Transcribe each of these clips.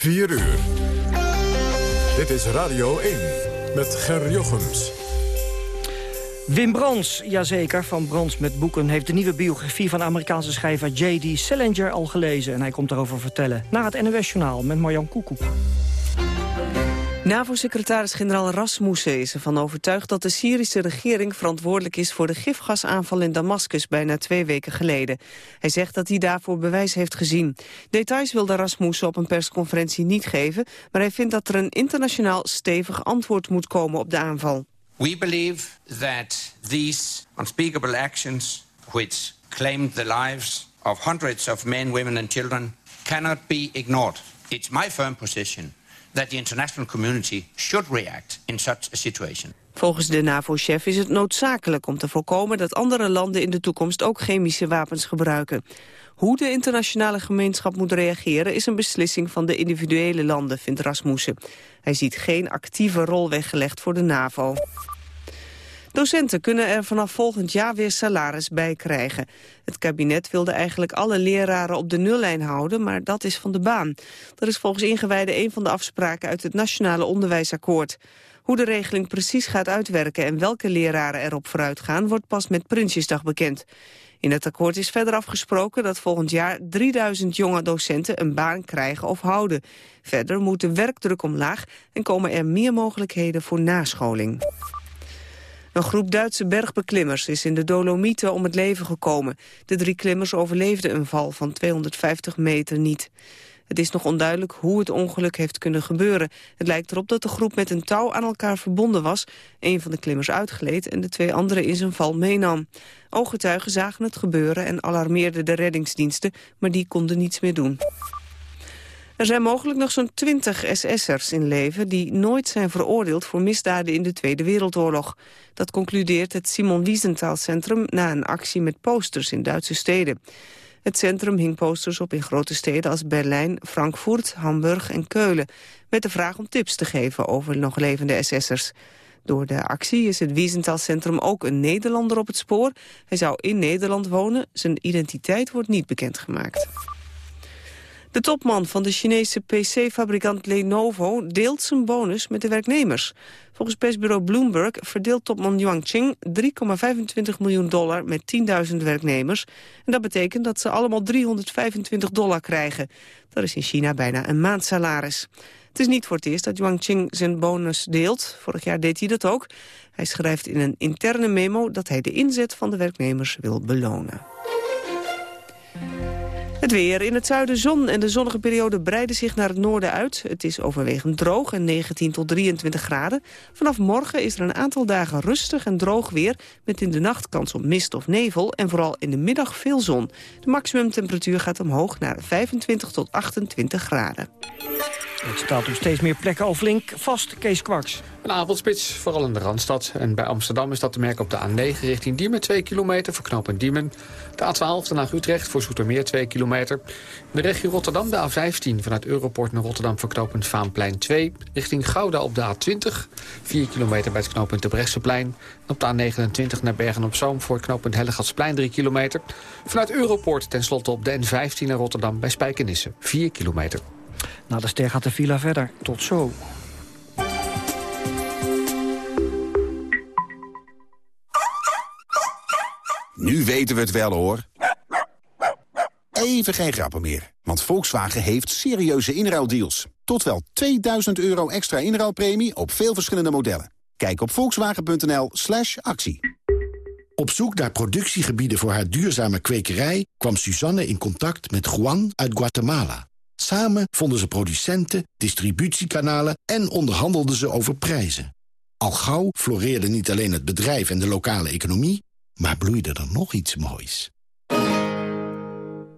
4 uur. Dit is Radio 1 met Ger Jochems. Wim Brans, jazeker, van Brans met Boeken... heeft de nieuwe biografie van Amerikaanse schrijver J.D. Salinger al gelezen. En hij komt erover vertellen na het NOS-journaal met Marjan Koekoek. NAVO-secretaris-generaal Rasmussen is ervan overtuigd dat de Syrische regering verantwoordelijk is voor de gifgasaanval in Damascus bijna twee weken geleden. Hij zegt dat hij daarvoor bewijs heeft gezien. Details wilde Rasmussen op een persconferentie niet geven, maar hij vindt dat er een internationaal stevig antwoord moet komen op de aanval. We believe that these unspeakable actions which claimed the lives of hundreds of men, women and children cannot be ignored. It's my firm position that the international community should react in such a situation. Volgens de NAVO-chef is het noodzakelijk om te voorkomen dat andere landen in de toekomst ook chemische wapens gebruiken. Hoe de internationale gemeenschap moet reageren is een beslissing van de individuele landen, vindt Rasmussen. Hij ziet geen actieve rol weggelegd voor de NAVO. Docenten kunnen er vanaf volgend jaar weer salaris bij krijgen. Het kabinet wilde eigenlijk alle leraren op de nullijn houden, maar dat is van de baan. Dat is volgens ingewijden een van de afspraken uit het Nationale Onderwijsakkoord. Hoe de regeling precies gaat uitwerken en welke leraren erop vooruit gaan, wordt pas met Prinsjesdag bekend. In het akkoord is verder afgesproken dat volgend jaar 3000 jonge docenten een baan krijgen of houden. Verder moet de werkdruk omlaag en komen er meer mogelijkheden voor nascholing. Een groep Duitse bergbeklimmers is in de Dolomieten om het leven gekomen. De drie klimmers overleefden een val van 250 meter niet. Het is nog onduidelijk hoe het ongeluk heeft kunnen gebeuren. Het lijkt erop dat de groep met een touw aan elkaar verbonden was. Een van de klimmers uitgleed en de twee anderen in zijn val meenam. Ooggetuigen zagen het gebeuren en alarmeerden de reddingsdiensten, maar die konden niets meer doen. Er zijn mogelijk nog zo'n twintig SS'ers in leven... die nooit zijn veroordeeld voor misdaden in de Tweede Wereldoorlog. Dat concludeert het Simon Wiesenthal Centrum... na een actie met posters in Duitse steden. Het centrum hing posters op in grote steden als Berlijn, Frankfurt, Hamburg en Keulen... met de vraag om tips te geven over nog levende SS'ers. Door de actie is het Wiesenthal Centrum ook een Nederlander op het spoor. Hij zou in Nederland wonen. Zijn identiteit wordt niet bekendgemaakt. De topman van de Chinese PC-fabrikant Lenovo deelt zijn bonus met de werknemers. Volgens persbureau Bloomberg verdeelt topman Yuanqing 3,25 miljoen dollar met 10.000 werknemers. En dat betekent dat ze allemaal 325 dollar krijgen. Dat is in China bijna een maandsalaris. Het is niet voor het eerst dat Yuanqing zijn bonus deelt. Vorig jaar deed hij dat ook. Hij schrijft in een interne memo dat hij de inzet van de werknemers wil belonen. Het weer. In het zuiden zon en de zonnige periode breiden zich naar het noorden uit. Het is overwegend droog en 19 tot 23 graden. Vanaf morgen is er een aantal dagen rustig en droog weer... met in de nacht kans op mist of nevel en vooral in de middag veel zon. De maximumtemperatuur gaat omhoog naar 25 tot 28 graden. Het staat op steeds meer plekken al flink vast, Kees Kwaks. Een avondspits, vooral in de Randstad. En bij Amsterdam is dat te merken op de A9 richting Diemen 2 kilometer voor knooppunt Diemen. De A12 naar Utrecht voor Zoetermeer 2 kilometer. In de regio Rotterdam de A15 vanuit Europort naar Rotterdam voor knooppunt Vaanplein 2. Richting Gouda op de A20, 4 kilometer bij het knooppunt de Brechtseplein. Op de A29 naar Bergen-op-Zoom voor knooppunt Hellegatsplein 3 kilometer. Vanuit Europort tenslotte op de N15 naar Rotterdam bij Spijkenisse 4 kilometer. Na de ster gaat de villa verder. Tot zo. Nu weten we het wel, hoor. Even geen grappen meer, want Volkswagen heeft serieuze inruildeals. Tot wel 2000 euro extra inruilpremie op veel verschillende modellen. Kijk op volkswagen.nl slash actie. Op zoek naar productiegebieden voor haar duurzame kwekerij... kwam Suzanne in contact met Juan uit Guatemala. Samen vonden ze producenten, distributiekanalen en onderhandelden ze over prijzen. Al gauw floreerde niet alleen het bedrijf en de lokale economie... maar bloeide er nog iets moois.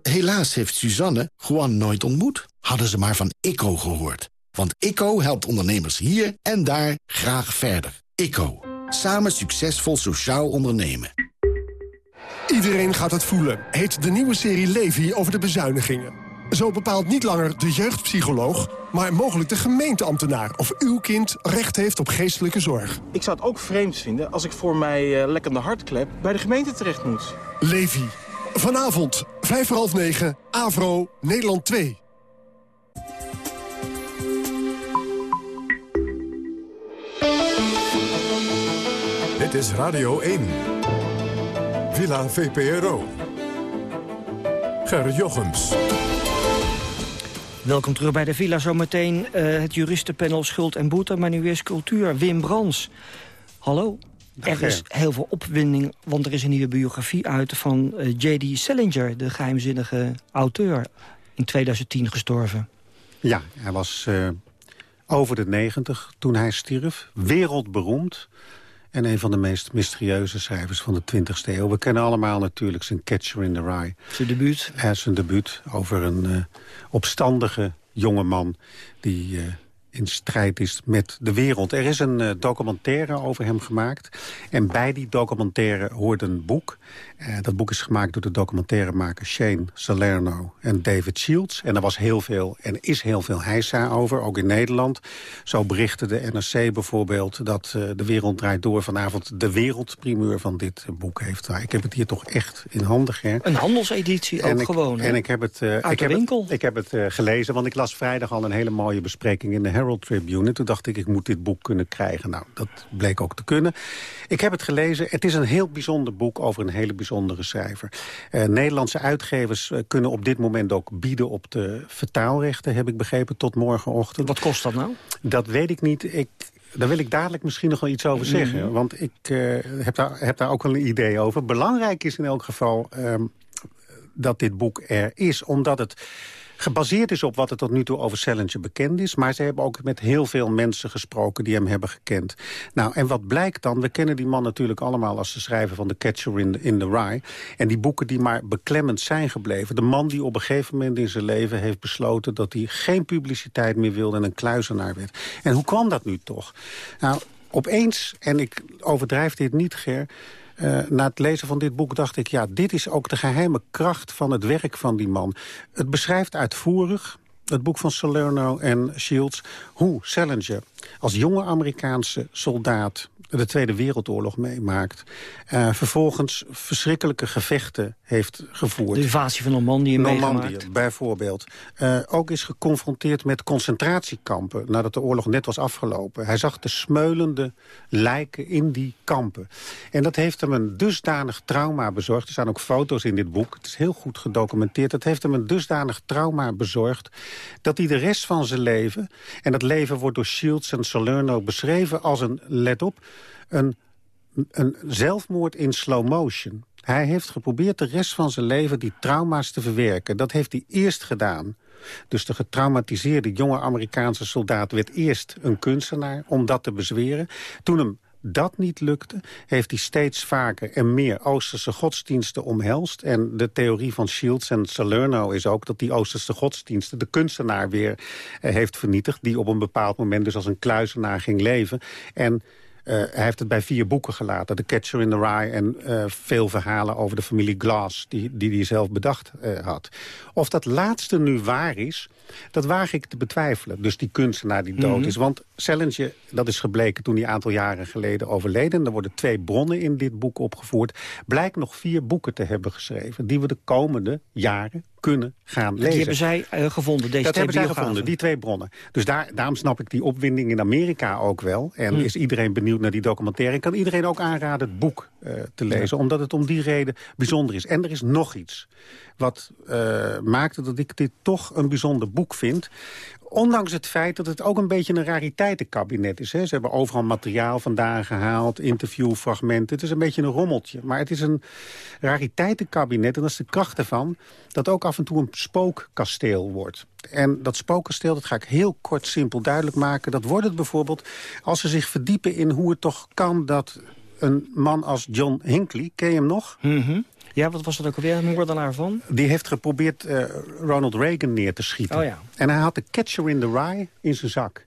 Helaas heeft Suzanne Juan nooit ontmoet. Hadden ze maar van ICO gehoord. Want ICO helpt ondernemers hier en daar graag verder. ICO. Samen succesvol sociaal ondernemen. Iedereen gaat het voelen. Heet de nieuwe serie Levi over de bezuinigingen. Zo bepaalt niet langer de jeugdpsycholoog, maar mogelijk de gemeenteambtenaar... of uw kind recht heeft op geestelijke zorg. Ik zou het ook vreemd vinden als ik voor mijn eh, lekkende hartklep... bij de gemeente terecht moest. Levi. Vanavond, vijf voor half negen, AVRO, Nederland 2. Dit is Radio 1. Villa VPRO. Ger Jochems. Welkom terug bij de Villa. Zometeen uh, het juristenpanel Schuld en Boete. Maar nu eerst cultuur. Wim Brans. Hallo. Er is heel veel opwinding, want er is een nieuwe biografie uit... van uh, J.D. Salinger, de geheimzinnige auteur. In 2010 gestorven. Ja, hij was uh, over de 90 toen hij stierf. Wereldberoemd. En een van de meest mysterieuze schrijvers van de 20e eeuw. We kennen allemaal natuurlijk zijn Catcher in the Rye. Zijn debuut. Uh, zijn debuut over een uh, opstandige jonge man... die uh, in strijd is met de wereld. Er is een uh, documentaire over hem gemaakt. En bij die documentaire hoort een boek. Uh, dat boek is gemaakt door de documentairemaker Shane Salerno en David Shields. En er was heel veel en is heel veel heisa over, ook in Nederland. Zo berichtte de NRC bijvoorbeeld dat uh, de Wereld Draait Door vanavond de wereldprimeur van dit boek heeft. Nou, ik heb het hier toch echt in handen, Ger. Een handelseditie en ook ik, gewoon. En ik heb het, ik heb winkel. Het, ik heb het gelezen, want ik las vrijdag al een hele mooie bespreking in de Herald Tribune. Toen dacht ik, ik moet dit boek kunnen krijgen. Nou, dat bleek ook te kunnen. Ik heb het gelezen. Het is een heel bijzonder boek over een hele bijzondere schrijver. Uh, Nederlandse uitgevers uh, kunnen op dit moment ook bieden op de vertaalrechten, heb ik begrepen, tot morgenochtend. Wat kost dat nou? Dat weet ik niet. Ik, daar wil ik dadelijk misschien nog wel iets over zeggen. Mm -hmm. Want ik uh, heb, daar, heb daar ook wel een idee over. Belangrijk is in elk geval dat dit boek er is, omdat het gebaseerd is op wat er tot nu toe over Salinger bekend is. Maar ze hebben ook met heel veel mensen gesproken die hem hebben gekend. Nou, en wat blijkt dan? We kennen die man natuurlijk allemaal als de schrijver van The Catcher in the, in the Rye. En die boeken die maar beklemmend zijn gebleven. De man die op een gegeven moment in zijn leven heeft besloten... dat hij geen publiciteit meer wilde en een kluizenaar werd. En hoe kwam dat nu toch? Nou, opeens, en ik overdrijf dit niet, Ger... Uh, na het lezen van dit boek dacht ik... ja, dit is ook de geheime kracht van het werk van die man. Het beschrijft uitvoerig, het boek van Salerno en Shields... hoe Salinger als jonge Amerikaanse soldaat de Tweede Wereldoorlog meemaakt. Uh, vervolgens verschrikkelijke gevechten heeft gevoerd. De invasie van Normandië Normandië, bijvoorbeeld. Uh, ook is geconfronteerd met concentratiekampen... nadat de oorlog net was afgelopen. Hij zag de smeulende lijken in die kampen. En dat heeft hem een dusdanig trauma bezorgd. Er staan ook foto's in dit boek. Het is heel goed gedocumenteerd. Dat heeft hem een dusdanig trauma bezorgd... dat hij de rest van zijn leven... en dat leven wordt door Shields en Salerno beschreven als een, let op... Een, een zelfmoord in slow motion. Hij heeft geprobeerd de rest van zijn leven die trauma's te verwerken. Dat heeft hij eerst gedaan. Dus de getraumatiseerde jonge Amerikaanse soldaat werd eerst een kunstenaar om dat te bezweren. Toen hem dat niet lukte, heeft hij steeds vaker en meer Oosterse godsdiensten omhelst. En de theorie van Shields en Salerno is ook dat die Oosterse godsdiensten de kunstenaar weer eh, heeft vernietigd. Die op een bepaald moment dus als een kluizenaar ging leven. En Uh, hij heeft het bij vier boeken gelaten. The Catcher in the Rye en uh, veel verhalen over de familie Glass... die hij die zelf bedacht uh, had. Of dat laatste nu waar is, dat waag ik te betwijfelen. Dus die kunstenaar die dood mm -hmm. is. Want Salinger, dat is gebleken toen hij een aantal jaren geleden overleden... er worden twee bronnen in dit boek opgevoerd... blijkt nog vier boeken te hebben geschreven... die we de komende jaren kunnen gaan lezen. Die hebben zij uh, gevonden, deze Dat twee hebben zij gevonden, die twee bronnen. Dus daar, daarom snap ik die opwinding in Amerika ook wel. En hm. is iedereen benieuwd naar die documentaire. En kan iedereen ook aanraden het boek uh, te lezen. Ja. Omdat het om die reden bijzonder is. En er is nog iets wat uh, maakte dat ik dit toch een bijzonder boek vind. Ondanks het feit dat het ook een beetje een rariteitenkabinet is. Hè. Ze hebben overal materiaal vandaan gehaald, interviewfragmenten. Het is een beetje een rommeltje. Maar het is een rariteitenkabinet. En dat is de kracht ervan dat ook af en toe een spookkasteel wordt. En dat spookkasteel, dat ga ik heel kort simpel duidelijk maken. Dat wordt het bijvoorbeeld als ze zich verdiepen in hoe het toch kan... dat een man als John Hinckley, ken je hem nog? Mm. Ja, wat was dat ook alweer, een moordenaar van? Die heeft geprobeerd uh, Ronald Reagan neer te schieten. Oh ja. En hij had de catcher in the rye in zijn zak.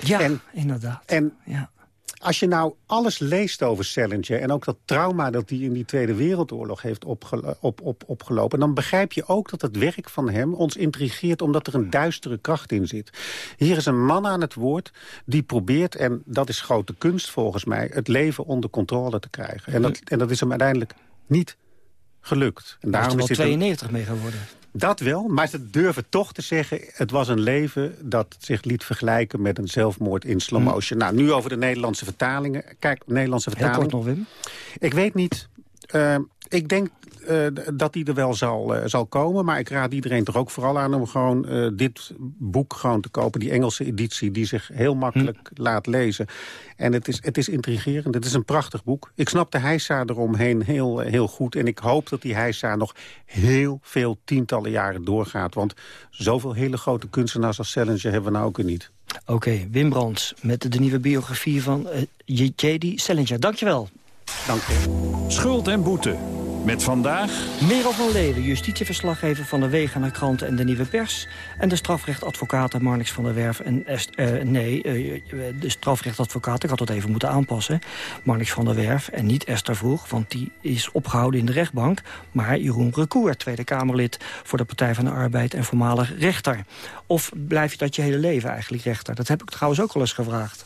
Ja, en, inderdaad. En ja. als je nou alles leest over Salinger... en ook dat trauma dat hij in die Tweede Wereldoorlog heeft op, op, opgelopen... dan begrijp je ook dat het werk van hem ons intrigeert... omdat er een duistere kracht in zit. Hier is een man aan het woord die probeert... en dat is grote kunst volgens mij... het leven onder controle te krijgen. En dat, en dat is hem uiteindelijk niet gelukt. En daarom is dit 92 een... mee geworden. Dat wel, maar ze durven toch te zeggen... het was een leven dat zich liet vergelijken met een zelfmoord in slow motion. Nou, nu over de Nederlandse vertalingen. Kijk, Nederlandse vertaling. Heel kort nog, Wim. Ik weet niet. Uh, ik denk uh, dat die er wel zal, uh, zal komen. Maar ik raad iedereen toch ook vooral aan om gewoon uh, dit boek gewoon te kopen. Die Engelse editie die zich heel makkelijk hm. laat lezen. En het is, het is intrigerend. Het is een prachtig boek. Ik snap de heisa eromheen heel, heel goed. En ik hoop dat die heisa nog heel veel tientallen jaren doorgaat. Want zoveel hele grote kunstenaars als Salinger hebben we nou ook niet. Oké, okay, Wim Brands met de nieuwe biografie van J.D. Salinger. Dankjewel. Dank je. Schuld en boete. Met vandaag... Merel van Leeuwen, justitieverslaggever van de Wegener Krant en de Nieuwe Pers. En de strafrechtadvocaat Marnix van der Werf. En uh, nee, uh, de strafrechtadvocaat, ik had dat even moeten aanpassen. Marnix van der Werf en niet Esther Vroeg, want die is opgehouden in de rechtbank. Maar Jeroen Recour, Tweede Kamerlid voor de Partij van de Arbeid en voormalig rechter. Of blijf je dat je hele leven eigenlijk rechter? Dat heb ik trouwens ook al eens gevraagd.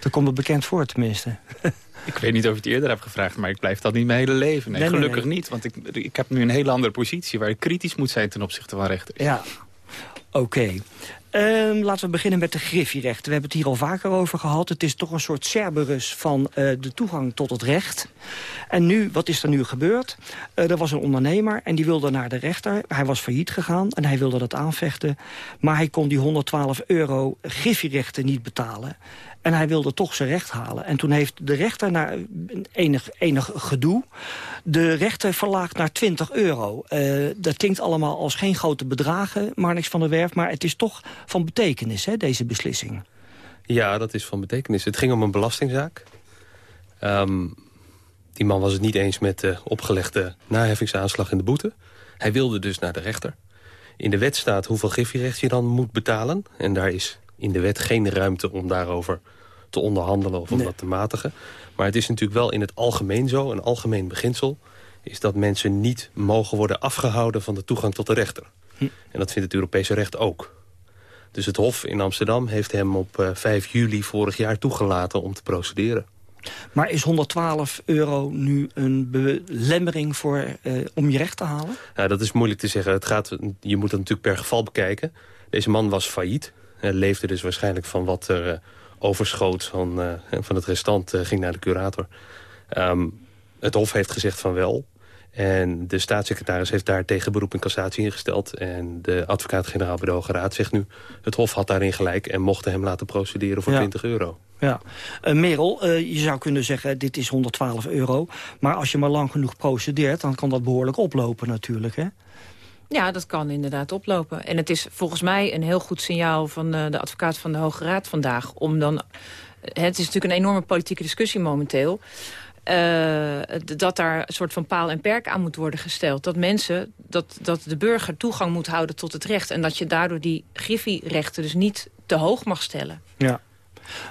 Dat komt me bekend voor tenminste. Ik weet niet of ik het eerder heb gevraagd, maar ik blijf dat niet mijn hele leven. Nee, gelukkig niet, want ik, ik heb nu een hele andere positie... waar ik kritisch moet zijn ten opzichte van rechters. Ja, oké. Um, laten we beginnen met de griffierechten. We hebben het hier al vaker over gehad. Het is toch een soort Cerberus van uh, de toegang tot het recht. En nu, wat is er nu gebeurd? Uh, er was een ondernemer en die wilde naar de rechter. Hij was failliet gegaan en hij wilde dat aanvechten. Maar hij kon die 112 euro griffierechten niet betalen. En hij wilde toch zijn recht halen. En toen heeft de rechter, na enig, enig gedoe... de rechter verlaagd naar 20 euro. Uh, dat klinkt allemaal als geen grote bedragen, Marnix van der Werf... maar het is toch van betekenis, hè, deze beslissing. Ja, dat is van betekenis. Het ging om een belastingzaak. Um, die man was het niet eens met de opgelegde naheffingsaanslag in de boete. Hij wilde dus naar de rechter. In de wet staat hoeveel griffierecht je dan moet betalen. En daar is in de wet geen ruimte om daarover te onderhandelen of om nee. dat te matigen. Maar het is natuurlijk wel in het algemeen zo, een algemeen beginsel... is dat mensen niet mogen worden afgehouden van de toegang tot de rechter. Hm. En dat vindt het Europese recht ook. Dus het Hof in Amsterdam heeft hem op uh, 5 juli vorig jaar toegelaten om te procederen. Maar is 112 euro nu een belemmering voor, uh, om je recht te halen? Ja, dat is moeilijk te zeggen. Het gaat, je moet het natuurlijk per geval bekijken. Deze man was failliet. Hij leefde dus waarschijnlijk van wat er uh, overschoot van, uh, van het restant ging naar de curator. Um, het Hof heeft gezegd van wel. En de staatssecretaris heeft daar tegen beroep in cassatie ingesteld. En de advocaat-generaal bij de Hoge Raad zegt nu... het Hof had daarin gelijk en mocht hem laten procederen voor ja. 20 euro. Ja. Uh, Merel, uh, je zou kunnen zeggen dit is 112 euro. Maar als je maar lang genoeg procedeert... dan kan dat behoorlijk oplopen natuurlijk, hè? Ja, dat kan inderdaad oplopen. En het is volgens mij een heel goed signaal van uh, de advocaat van de Hoge Raad vandaag... om dan... Het is natuurlijk een enorme politieke discussie momenteel... Uh, dat daar een soort van paal en perk aan moet worden gesteld. Dat mensen, dat, dat de burger toegang moet houden tot het recht. En dat je daardoor die griffierechten dus niet te hoog mag stellen. Ja.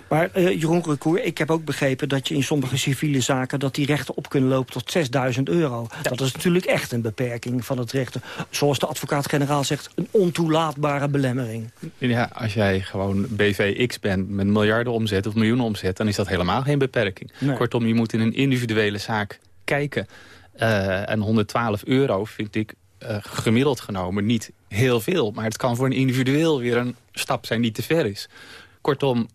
Maar uh, Jeroen Recour, ik heb ook begrepen dat je in sommige civiele zaken... dat die rechten op kunnen lopen tot 6000 euro. Ja. Dat is natuurlijk echt een beperking van het rechten. Zoals de advocaat-generaal zegt, een ontoelaatbare belemmering. Ja, als jij gewoon BVX bent met miljarden omzet of miljoenen omzet... dan is dat helemaal geen beperking. Nee. Kortom, je moet in een individuele zaak kijken. Uh, en 112 euro vind ik uh, gemiddeld genomen niet heel veel. Maar het kan voor een individueel weer een stap zijn die te ver is. Kortom,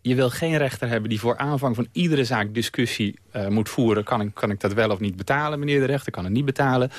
je wil geen rechter hebben die voor aanvang van iedere zaak discussie uh, moet voeren. Kan ik, kan ik dat wel of niet betalen, meneer de rechter? Kan het niet betalen?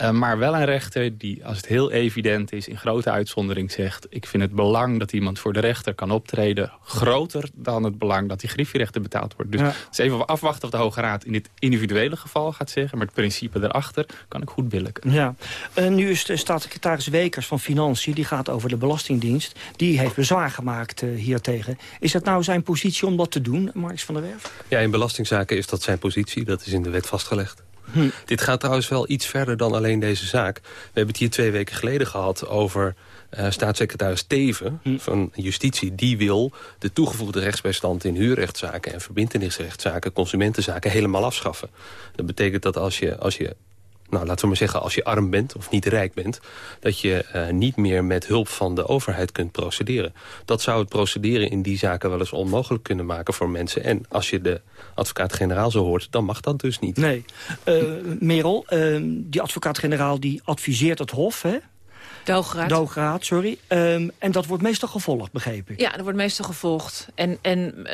Uh, maar wel een rechter die, als het heel evident is, in grote uitzondering zegt... ik vind het belang dat iemand voor de rechter kan optreden... groter dan het belang dat die griffierechten betaald wordt. Dus ja. het is even afwachten of de Hoge Raad in dit individuele geval gaat zeggen... maar het principe daarachter kan ik goed billiken. Ja. Uh, nu is de staatssecretaris Wekers van Financiën... die gaat over de Belastingdienst. Die heeft bezwaar gemaakt hiertegen. Is dat nou zijn positie om dat te doen, Marks van der Werf? Ja, in belastingzaken is dat zijn positie. Dat is in de wet vastgelegd. Hm. Dit gaat trouwens wel iets verder dan alleen deze zaak. We hebben het hier twee weken geleden gehad over uh, staatssecretaris Teven hm. van Justitie. Die wil de toegevoegde rechtsbijstand in huurrechtszaken en verbindenisrechtszaken, consumentenzaken helemaal afschaffen. Dat betekent dat als je, als je nou, laten we maar zeggen, als je arm bent of niet rijk bent... dat je uh, niet meer met hulp van de overheid kunt procederen. Dat zou het procederen in die zaken wel eens onmogelijk kunnen maken voor mensen. En als je de advocaat-generaal zo hoort, dan mag dat dus niet. Nee. Uh, Merel, uh, die advocaat-generaal die adviseert het Hof... Hè? De Hoge Raad. De Hoge Raad, sorry. Um, en dat wordt meestal gevolgd, begreep ik. Ja, dat wordt meestal gevolgd. En, en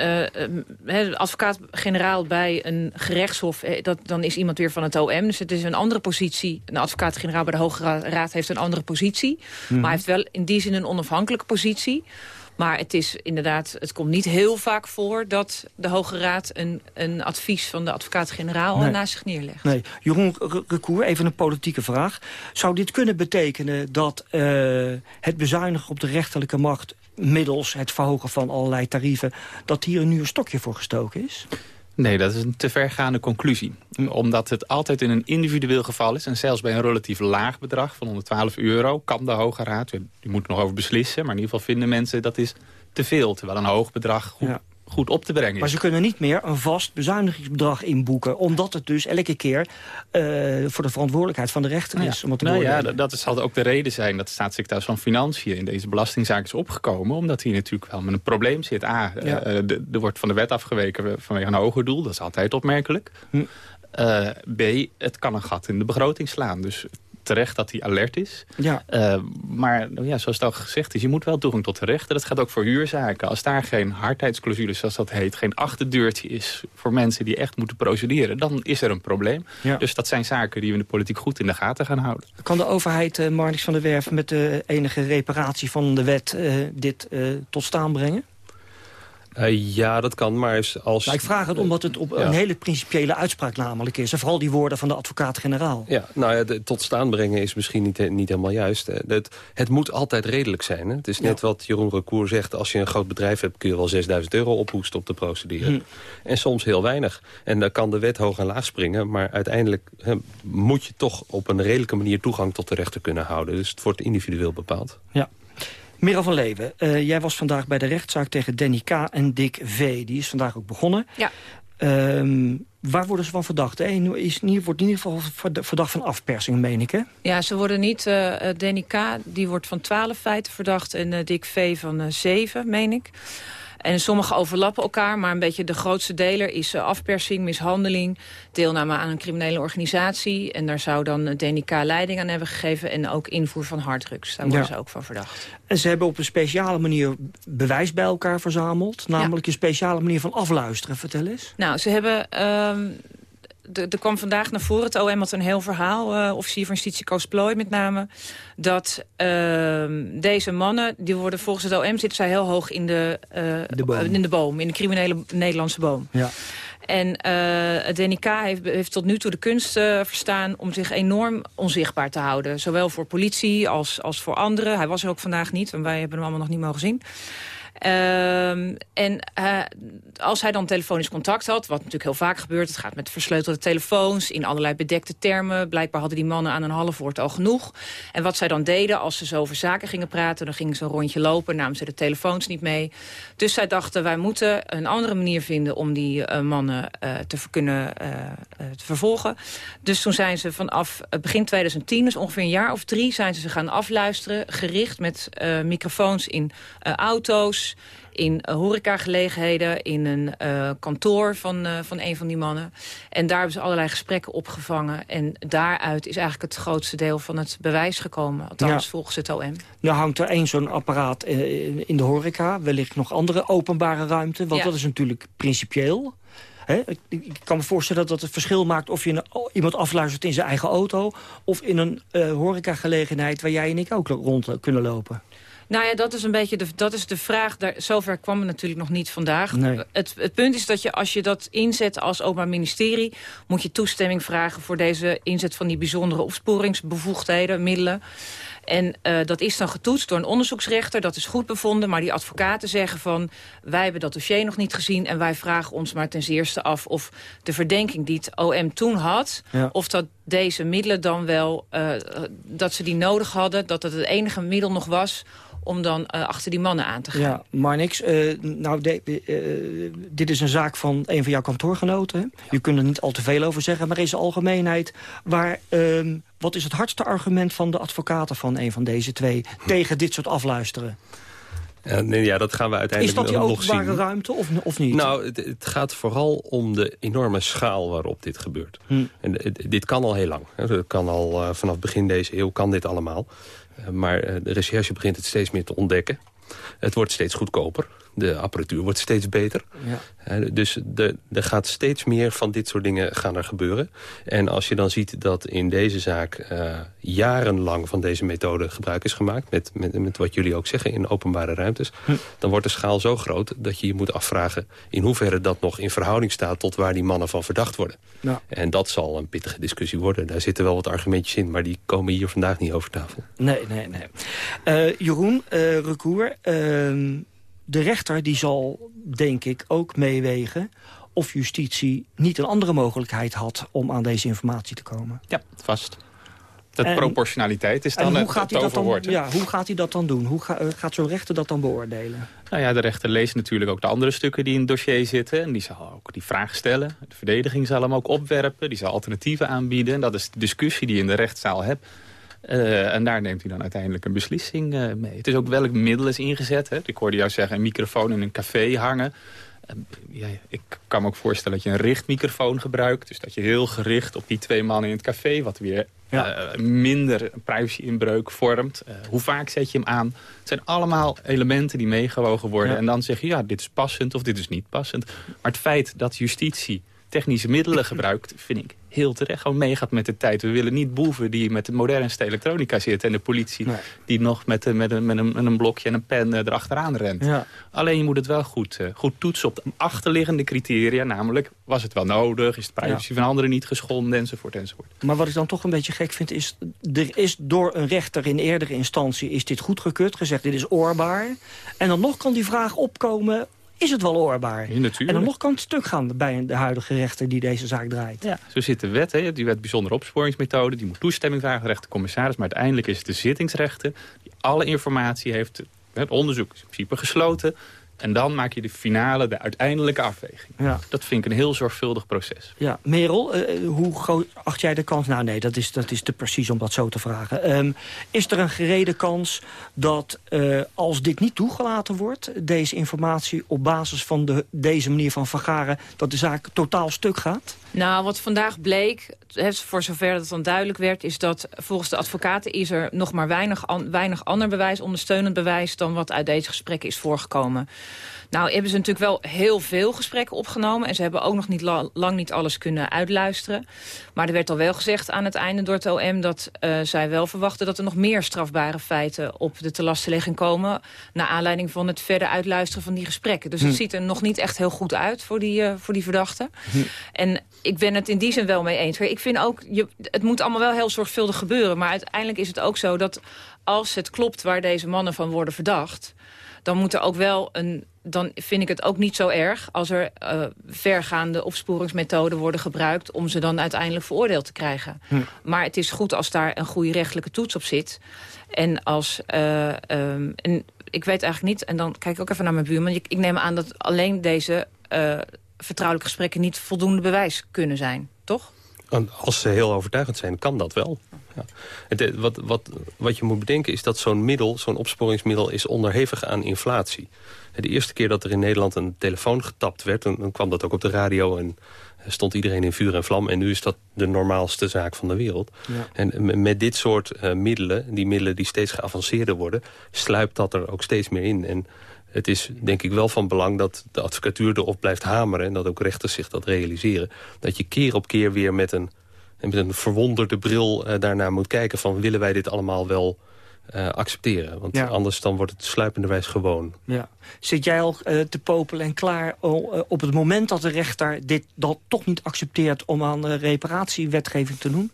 uh, advocaat-generaal bij een gerechtshof... Dat, dan is iemand weer van het OM. Dus het is een andere positie. Een advocaat-generaal bij de Hoge Raad heeft een andere positie. Mm -hmm. Maar hij heeft wel in die zin een onafhankelijke positie. Maar het is inderdaad, het komt niet heel vaak voor... dat de Hoge Raad een, een advies van de advocaat-generaal nee. naast zich neerlegt. Nee. Jeroen Recour, even een politieke vraag. Zou dit kunnen betekenen dat uh, het bezuinigen op de rechterlijke macht... middels het verhogen van allerlei tarieven... dat hier nu een stokje voor gestoken is? Nee, dat is een te vergaande conclusie. Omdat het altijd in een individueel geval is... en zelfs bij een relatief laag bedrag van 112 euro... kan de Hoge Raad, die moet er nog over beslissen... maar in ieder geval vinden mensen dat is te veel. Terwijl een hoog bedrag. Goed op te brengen. Maar ze kunnen niet meer een vast bezuinigingsbedrag inboeken... omdat het dus elke keer uh, voor de verantwoordelijkheid van de rechter is. Ja. nou ja, dat, dat zal ook de reden zijn dat de staatssecretaris van Financiën... in deze belastingzaak is opgekomen. Omdat hij natuurlijk wel met een probleem zit. A, ja. uh, er wordt van de wet afgeweken vanwege een hoger doel. Dat is altijd opmerkelijk. Hm. Uh, B, het kan een gat in de begroting slaan. Dus terecht dat hij alert is. Ja. Uh, maar ja, zoals het al gezegd is, je moet wel toegang tot de rechter. Dat gaat ook voor huurzaken. Als daar geen hardheidsclausule, zoals dat heet... geen achterdeurtje is voor mensen die echt moeten procederen... dan is er een probleem. Ja. Dus dat zijn zaken die we in de politiek goed in de gaten gaan houden. Kan de overheid, uh, Marnix van der Werf... met de enige reparatie van de wet uh, dit tot staan brengen? Uh, ja, dat kan, maar als... Nou, ik vraag het omdat het op ja. een hele principiële uitspraak namelijk is. En vooral die woorden van de advocaat-generaal. Ja, nou ja, de, tot staan brengen is misschien niet, niet helemaal juist. Het, het moet altijd redelijk zijn. Hè? Het is net ja. wat Jeroen Recour zegt. Als je een groot bedrijf hebt, kun je wel 6000 euro ophoesten op de procedure. Hm. En soms heel weinig. En dan kan de wet hoog en laag springen. Maar uiteindelijk moet je toch op een redelijke manier toegang tot de rechter kunnen houden. Dus het wordt individueel bepaald. Ja. Merel van Leeuwen, uh, jij was vandaag bij de rechtszaak tegen Danny K. en Dick V. Die is vandaag ook begonnen. Ja. Um, waar worden ze van verdacht? Hè? Is, wordt in ieder geval verdacht van afpersing, meen ik, hè? Ja, ze worden niet... Uh, Danny K. die wordt van 12 feiten verdacht en uh, Dick V. van 7, meen ik. En sommige overlappen elkaar, maar een beetje de grootste deler is uh, afpersing, mishandeling, deelname aan een criminele organisatie. En daar zou dan DNK leiding aan hebben gegeven en ook invoer van harddrugs. Daar worden ja. ze ook van verdacht. En ze hebben op een speciale manier bewijs bij elkaar verzameld, namelijk ja. een speciale manier van afluisteren. Vertel eens. Nou, ze hebben... Um, er kwam vandaag naar voren, het OM had een heel verhaal, uh, officier van justitie Koos Plooi met name, dat uh, deze mannen, die worden volgens het OM zitten zij heel hoog in de, uh, de boom. in de boom, in de criminele Nederlandse boom. Ja. En uh, het DNK heeft, heeft tot nu toe de kunst verstaan om zich enorm onzichtbaar te houden. Zowel voor politie als, als voor anderen. Hij was er ook vandaag niet, want wij hebben hem allemaal nog niet mogen zien. Um, en uh, als hij dan telefonisch contact had, wat natuurlijk heel vaak gebeurt... het gaat met versleutelde telefoons, in allerlei bedekte termen. Blijkbaar hadden die mannen aan een half woord al genoeg. En wat zij dan deden, als ze zo over zaken gingen praten... dan gingen ze een rondje lopen, namen ze de telefoons niet mee. Dus zij dachten, wij moeten een andere manier vinden... om die uh, mannen uh, te kunnen te vervolgen. Dus toen zijn ze vanaf begin 2010, dus ongeveer een jaar of drie... zijn ze ze gaan afluisteren, gericht met microfoons in auto's in uh, horecagelegenheden, in een uh, kantoor van, uh, van een van die mannen. En daar hebben ze allerlei gesprekken opgevangen. En daaruit is eigenlijk het grootste deel van het bewijs gekomen. Althans, ja. volgens het OM. Nou hangt er één zo'n apparaat in de horeca. Wellicht nog andere openbare ruimte. Want ja. dat is natuurlijk principieel. He, ik, kan me voorstellen dat het het verschil maakt... of je een, iemand afluistert in zijn eigen auto... of in een uh, horecagelegenheid waar jij en ik ook rond kunnen lopen. Nou ja, dat is een beetje de, dat is de vraag. Daar, zover kwam het natuurlijk nog niet vandaag. Nee. Het, het punt is dat je als je dat inzet als openbaar ministerie... moet je toestemming vragen voor deze inzet van die bijzondere opsporingsbevoegdheden, middelen. En uh, dat is dan getoetst door een onderzoeksrechter. Dat is goed bevonden, maar die advocaten zeggen van... wij hebben dat dossier nog niet gezien... en wij vragen ons maar ten zeerste af of de verdenking die het OM toen had... Ja. of dat deze middelen dan wel, uh, dat ze die nodig hadden... dat het het enige middel nog was om dan uh, achter die mannen aan te gaan. Ja, maar niks. Uh, nou, de, uh, dit is een zaak van een van jouw kantoorgenoten. Ja. Je kunt er niet al te veel over zeggen, maar in zijn algemeenheid... Waar, ehm, wat is het hardste argument van de advocaten van een van deze twee... tegen dit soort afluisteren? Ja, nee, ja, dat gaan we uiteindelijk nog zien. Is dat die openbare ruimte of, of niet? Nou, het, het, gaat vooral om de enorme schaal waarop dit gebeurt. Hm. En dit kan al heel lang. Het kan al uh, vanaf begin deze eeuw kan dit allemaal. Maar de recherche begint het steeds meer te ontdekken. Het wordt steeds goedkoper de apparatuur wordt steeds beter. Ja. dus er gaat steeds meer van dit soort dingen gaan er gebeuren. En als je dan ziet dat in deze zaak uh, jarenlang van deze methode gebruik is gemaakt... Met, met, met wat jullie ook zeggen in openbare ruimtes... Hm. dan wordt de schaal zo groot dat je je moet afvragen... in hoeverre dat nog in verhouding staat tot waar die mannen van verdacht worden. Ja. En dat zal een pittige discussie worden. Daar zitten wel wat argumentjes in, maar die komen hier vandaag niet over tafel. Nee, nee, nee. Uh, Jeroen, uh, Recour... Ehm, de rechter die zal, denk ik, ook meewegen of justitie niet een andere mogelijkheid had om aan deze informatie te komen. Ja, vast. Dat proportionaliteit is dan het, gaat het Dan, ja, hoe gaat hij dat dan doen? Hoe eh, gaat zo'n rechter dat dan beoordelen? Nou ja, de rechter leest natuurlijk ook de andere stukken die in het dossier zitten. En die zal ook die vraag stellen. De verdediging zal hem ook opwerpen. Die zal alternatieven aanbieden. En dat is de discussie die je in de rechtszaal hebt. Uh, en daar neemt hij dan uiteindelijk een beslissing uh, mee. Het is ook welk middel is ingezet. Hè? Ik hoorde jou zeggen een microfoon in een café hangen. Uh, ja, ik kan me ook voorstellen dat je een richtmicrofoon gebruikt. Dus dat je heel gericht op die twee mannen in het café... wat weer ja. minder privacy-inbreuk vormt. hoe vaak zet je hem aan? Het zijn allemaal elementen die meegewogen worden. En dan zeg je, ja, dit is passend of dit is niet passend. Maar het feit dat justitie technische middelen gebruikt, vind ik heel terecht. Gewoon meegaat met de tijd. We willen niet boeven die met de modernste elektronica zitten... en de politie die nog met, met, een, met, een, met een blokje en een pen uh, erachteraan rent. Ja. Alleen je moet het wel goed, uh, goed toetsen op de achterliggende criteria. Namelijk, was het wel nodig? Is de privacy van anderen niet geschonden? Enzovoort, enzovoort. Maar wat ik dan toch een beetje gek vind is... er is door een rechter in eerdere instantie is dit goedgekeurd. Gezegd, dit is oorbaar. En dan nog kan die vraag opkomen is het wel oorbaar. en dan nog kan het stuk gaan bij de huidige rechter die deze zaak draait. Ja, zo zit de wet. Hè. Die wet bijzondere opsporingsmethode. Die moet toestemming vragen, rechtercommissaris. Maar uiteindelijk is het de zittingsrechter die alle informatie heeft. Het onderzoek is in principe gesloten. En dan maak je de finale, de uiteindelijke afweging. Ja. Dat vind ik een heel zorgvuldig proces. Ja, Merel, uh, hoe groot acht jij de kans? Nou nee, dat is, dat is te precies om dat zo te vragen. Um, is er een gerede kans dat uh, als dit niet toegelaten wordt... deze informatie op basis van de, deze manier van vergaren... dat de zaak totaal stuk gaat? Nou, wat vandaag bleek, voor zover dat dan duidelijk werd... is dat volgens de advocaten is er nog maar weinig, weinig ander bewijs... ondersteunend bewijs dan wat uit deze gesprekken is voorgekomen. Nou hebben ze natuurlijk wel heel veel gesprekken opgenomen... en ze hebben ook nog niet lang niet alles kunnen uitluisteren. Maar er werd al wel gezegd aan het einde door het OM... dat uh, zij wel verwachten dat er nog meer strafbare feiten op de telastenlegging komen... naar aanleiding van het verder uitluisteren van die gesprekken. Dus het hm. ziet er nog niet echt heel goed uit voor die, uh, voor die verdachten. Hm. En ik ben het in die zin wel mee eens. Ik vind ook, je, het moet allemaal wel heel zorgvuldig gebeuren. Maar uiteindelijk is het ook zo dat als het klopt waar deze mannen van worden verdacht dan moet er ook wel een dan vind ik het ook niet zo erg als er uh, vergaande opsporingsmethoden worden gebruikt... om ze dan uiteindelijk veroordeeld te krijgen. Hm. Maar het is goed als daar een goede rechtelijke toets op zit. En als... Uh, um, en ik weet eigenlijk niet, en dan kijk ik ook even naar mijn buurman... ik, ik neem aan dat alleen deze uh, vertrouwelijke gesprekken... niet voldoende bewijs kunnen zijn, toch? Als ze heel overtuigend zijn, kan dat wel. Ja. Het, wat, wat, wat je moet bedenken is dat zo'n middel, zo'n opsporingsmiddel... is onderhevig aan inflatie. De eerste keer dat er in Nederland een telefoon getapt werd... dan, kwam dat ook op de radio en stond iedereen in vuur en vlam. En nu is dat de normaalste zaak van de wereld. Ja. En met dit soort uh, middelen, die middelen die steeds geavanceerder worden... sluipt dat er ook steeds meer in. En het is denk ik wel van belang dat de advocatuur erop blijft hameren... en dat ook rechters zich dat realiseren. Dat je keer op keer weer met een, met een verwonderde bril uh, daarnaar moet kijken... van willen wij dit allemaal wel uh, accepteren. Want anders dan wordt het sluipenderwijs gewoon. Ja. Zit jij al uh, te popelen en klaar uh, op het moment dat de rechter dit dat toch niet accepteert... om aan reparatiewetgeving te doen?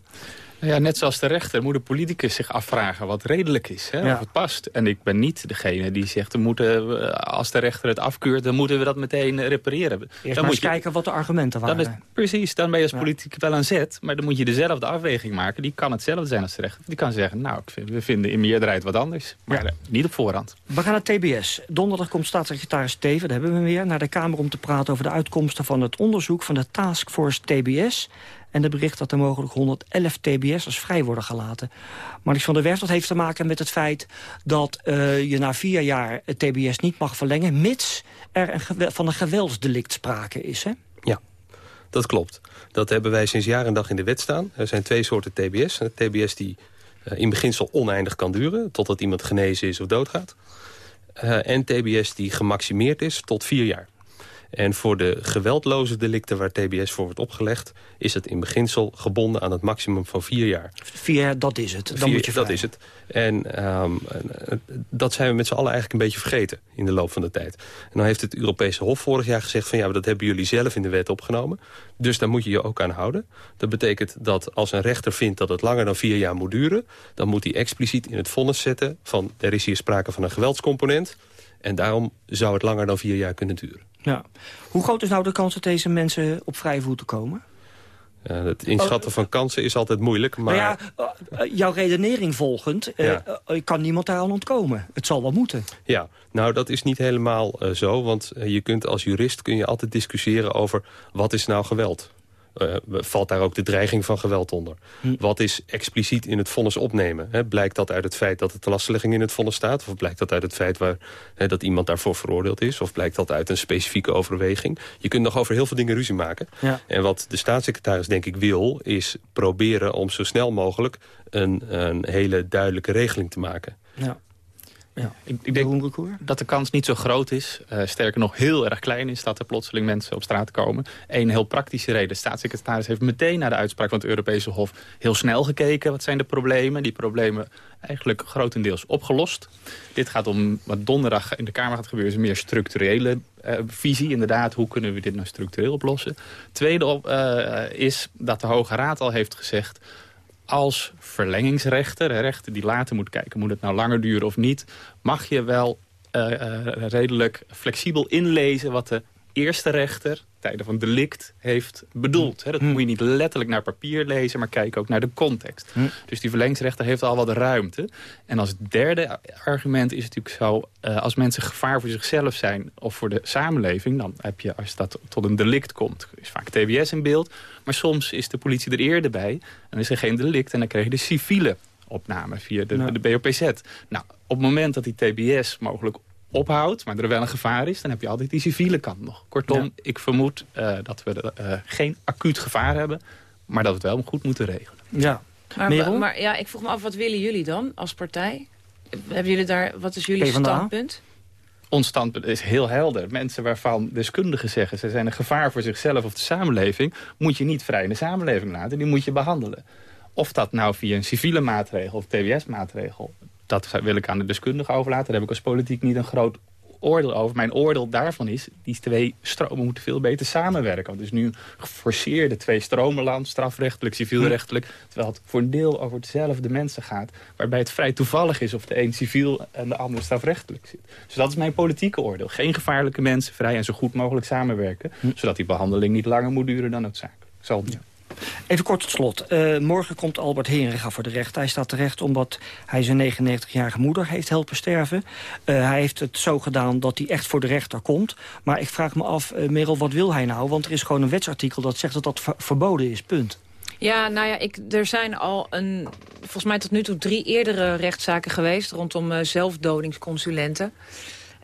Ja, net zoals de rechter moet de politicus zich afvragen wat redelijk is. Hè, Of het past. En ik ben niet degene die zegt, we moeten, als de rechter het afkeurt... dan moeten we dat meteen repareren. Eerst dan maar moet je kijken wat de argumenten waren. Dan is, precies, dan ben je als politicus wel aan zet. Maar dan moet je dezelfde afweging maken. Die kan hetzelfde zijn als de rechter. Die kan zeggen, nou, we vinden in meerderheid wat anders. Maar niet op voorhand. We gaan naar TBS. Donderdag komt staatssecretaris Steven, daar hebben we weer... naar de Kamer om te praten over de uitkomsten van het onderzoek... van de Taskforce TBS en de bericht dat er mogelijk 111 TBS'ers vrij worden gelaten. Marlies van der Werf, dat heeft te maken met het feit... dat uh, je na vier jaar het TBS niet mag verlengen... mits er een van een geweldsdelict sprake is, hè? Ja, dat klopt. Dat hebben wij sinds jaar en dag in de wet staan. Er zijn twee soorten TBS. Een TBS die in beginsel oneindig kan duren... totdat iemand genezen is of doodgaat. en TBS die gemaximeerd is tot vier jaar. En voor de geweldloze delicten waar TBS voor wordt opgelegd... is het in beginsel gebonden aan het maximum van vier jaar. Vier jaar, dat is het. Dan vier, moet je dat is het. En um, dat zijn we met z'n allen eigenlijk een beetje vergeten in de loop van de tijd. En dan heeft het Europese Hof vorig jaar gezegd... van ja, dat hebben jullie zelf in de wet opgenomen. Dus daar moet je je ook aan houden. Dat betekent dat als een rechter vindt dat het langer dan vier jaar moet duren... dan moet hij expliciet in het vonnis zetten van... er is hier sprake van een geweldscomponent... En daarom zou het langer dan vier jaar kunnen duren. Ja. Hoe groot is nou de kans dat deze mensen op vrije voeten komen? Ja, het inschatten van kansen is altijd moeilijk. Maar ja, eh, eh, jouw redenering volgend, uh, kan niemand daar aan ontkomen. Het zal wel moeten. Ja, nou dat is niet helemaal zo. Want je kunt als jurist kun je altijd discussiëren over wat is nou geweld. Uh, valt daar ook de dreiging van geweld onder. Hm. Wat is expliciet in het vonnis opnemen? Blijkt dat uit het feit dat de lastlegging in het vonnis staat? Of blijkt dat uit het feit waar, dat iemand daarvoor veroordeeld is? Of blijkt dat uit een specifieke overweging? Je kunt nog over heel veel dingen ruzie maken. Ja. En wat de staatssecretaris denk ik wil... is proberen om zo snel mogelijk een, een hele duidelijke regeling te maken. Ja. Ja. Ik, ik denk dat de kans niet zo groot is. Uh, sterker nog heel erg klein is dat er plotseling mensen op straat komen. Eén heel praktische reden. De staatssecretaris heeft meteen na de uitspraak van het Europese Hof... heel snel gekeken wat zijn de problemen. Die problemen eigenlijk grotendeels opgelost. Dit gaat om wat donderdag in de Kamer gaat gebeuren... is een meer structurele uh, visie. Inderdaad, hoe kunnen we dit nou structureel oplossen? Tweede op, uh, is dat de Hoge Raad al heeft gezegd als verlengingsrechter, rechter die later moet kijken... moet het nou langer duren of niet... mag je wel uh, uh, redelijk flexibel inlezen wat de eerste rechter tijden van delict heeft bedoeld. Dat hm. moet je niet letterlijk naar papier lezen, maar kijk ook naar de context. Hm. Dus die verlengsrechter heeft al wat ruimte. En als derde argument is het natuurlijk zo... Uh, als mensen gevaar voor zichzelf zijn of voor de samenleving... dan heb je, als dat tot een delict komt, is vaak TBS in beeld. Maar soms is de politie er eerder bij. Dan is er geen delict en dan krijg je de civiele opname via de, de BOPZ. Nou, op het moment dat die TBS mogelijk ophoudt, maar er wel een gevaar is... dan heb je altijd die civiele kant nog. Kortom, ik vermoed uh, dat we uh, geen acuut gevaar hebben... maar dat we het wel goed moeten regelen. Ja. Maar, maar, ja, ik vroeg me af, wat willen jullie dan als partij? Hebben jullie daar, wat is jullie standpunt? Ons standpunt is heel helder. Mensen waarvan deskundigen zeggen... ze zijn een gevaar voor zichzelf of de samenleving... moet je niet vrij in de samenleving laten. Die moet je behandelen. Of dat nou via een civiele maatregel of TBS-maatregel dat wil ik aan de deskundigen overlaten. Daar heb ik als politiek niet een groot oordeel over. Mijn oordeel daarvan is, die twee stromen moeten veel beter samenwerken. Want het is nu geforceerde twee stromenland, strafrechtelijk, civielrechtelijk. Terwijl het voor een deel over dezelfde mensen gaat. Waarbij het vrij toevallig is of de een civiel en de ander strafrechtelijk zit. Dus dat is mijn politieke oordeel. Geen gevaarlijke mensen, vrij en zo goed mogelijk samenwerken. Hm. Zodat die behandeling niet langer moet duren dan noodzakelijk. Zal ja. Even kort tot slot. Uh, morgen komt Albert Heringa voor de rechter. Hij staat terecht omdat hij zijn 99-jarige moeder heeft helpen sterven. Uh, hij heeft het zo gedaan dat hij echt voor de rechter komt. Maar ik vraag me af, uh, Merel, wat wil hij nou? Want er is gewoon een wetsartikel dat zegt dat dat ver verboden is. Punt. Ja, nou ja, ik, er zijn al een, volgens mij tot nu toe drie eerdere rechtszaken geweest... rondom zelfdodingsconsulenten.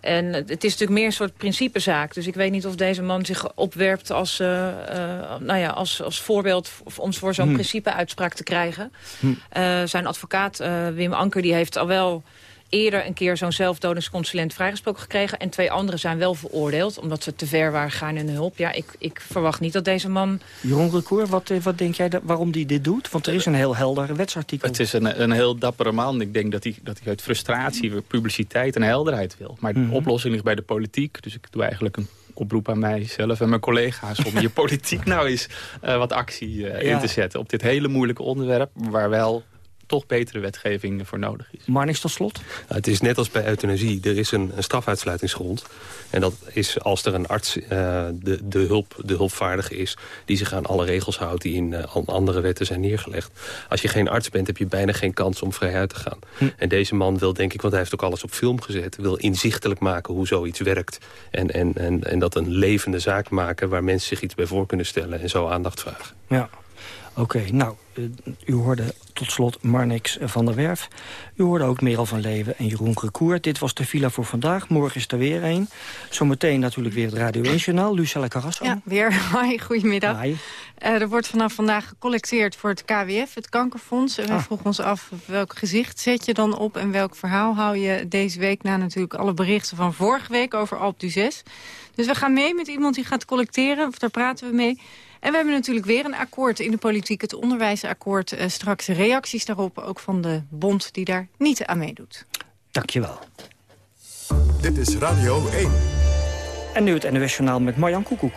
En het is natuurlijk meer een soort principezaak. Dus ik weet niet of deze man zich opwerpt als, uh, uh, nou ja, als, als voorbeeld... om voor zo'n hmm. principeuitspraak te krijgen. Hmm. Uh, zijn advocaat Wim Anker die heeft al wel eerder een keer zo'n zelfdodingsconsulent vrijgesproken gekregen. En twee anderen zijn wel veroordeeld, omdat ze te ver waren gegaan in de hulp. Ja, ik, ik verwacht niet dat deze man... Jeroen Recour, wat, eh, wat denk jij waarom die dit doet? Want er is een heel helder wetsartikel. Het is een, een heel dappere man. Ik denk dat hij, dat hij uit frustratie, publiciteit en helderheid wil. Maar de mhm. oplossing ligt bij de politiek. Dus ik doe eigenlijk een oproep aan mijzelf en mijn collega's... om je politiek nou eens uh, wat actie uh, in te zetten op dit hele moeilijke onderwerp... waar wel toch betere wetgeving voor nodig is. Maar niks tot slot? Nou, het is net als bij euthanasie. Er is een, een strafuitsluitingsgrond. En dat is als er een arts uh, de, de, hulp, de hulpvaardige is... die zich aan alle regels houdt die in uh, andere wetten zijn neergelegd. Als je geen arts bent, heb je bijna geen kans om vrij uit te gaan. Hm. En deze man wil, denk ik, want hij heeft ook alles op film gezet... wil inzichtelijk maken hoe zoiets werkt. En, en, en, en dat een levende zaak maken waar mensen zich iets bij voor kunnen stellen... en zo aandacht vragen. Ja. Oké, nou, uh, u hoorde tot slot Marnix van der Werf. U hoorde ook Merel van Leeuwen en Jeroen Recour. Dit was de villa voor vandaag. Morgen is er weer een. Zometeen natuurlijk weer het Radio 1-journaal. Lucella Carrasso. Ja, weer. Hoi, goedemiddag. Hi. Uh, er wordt vanaf vandaag gecollecteerd voor het KWF, het Kankerfonds. En wij ah. vroegen ons af welk gezicht zet je dan op... en welk verhaal hou je deze week na natuurlijk alle berichten van vorige week over Alp du 6. Dus we gaan mee met iemand die gaat collecteren, of daar praten we mee... En we hebben natuurlijk weer een akkoord in de politiek, het onderwijsakkoord. Uh, straks reacties daarop, ook van de bond die daar niet aan meedoet. Dankjewel. Dit is Radio 1. En nu het NOS-journaal met Marjan Koekoek.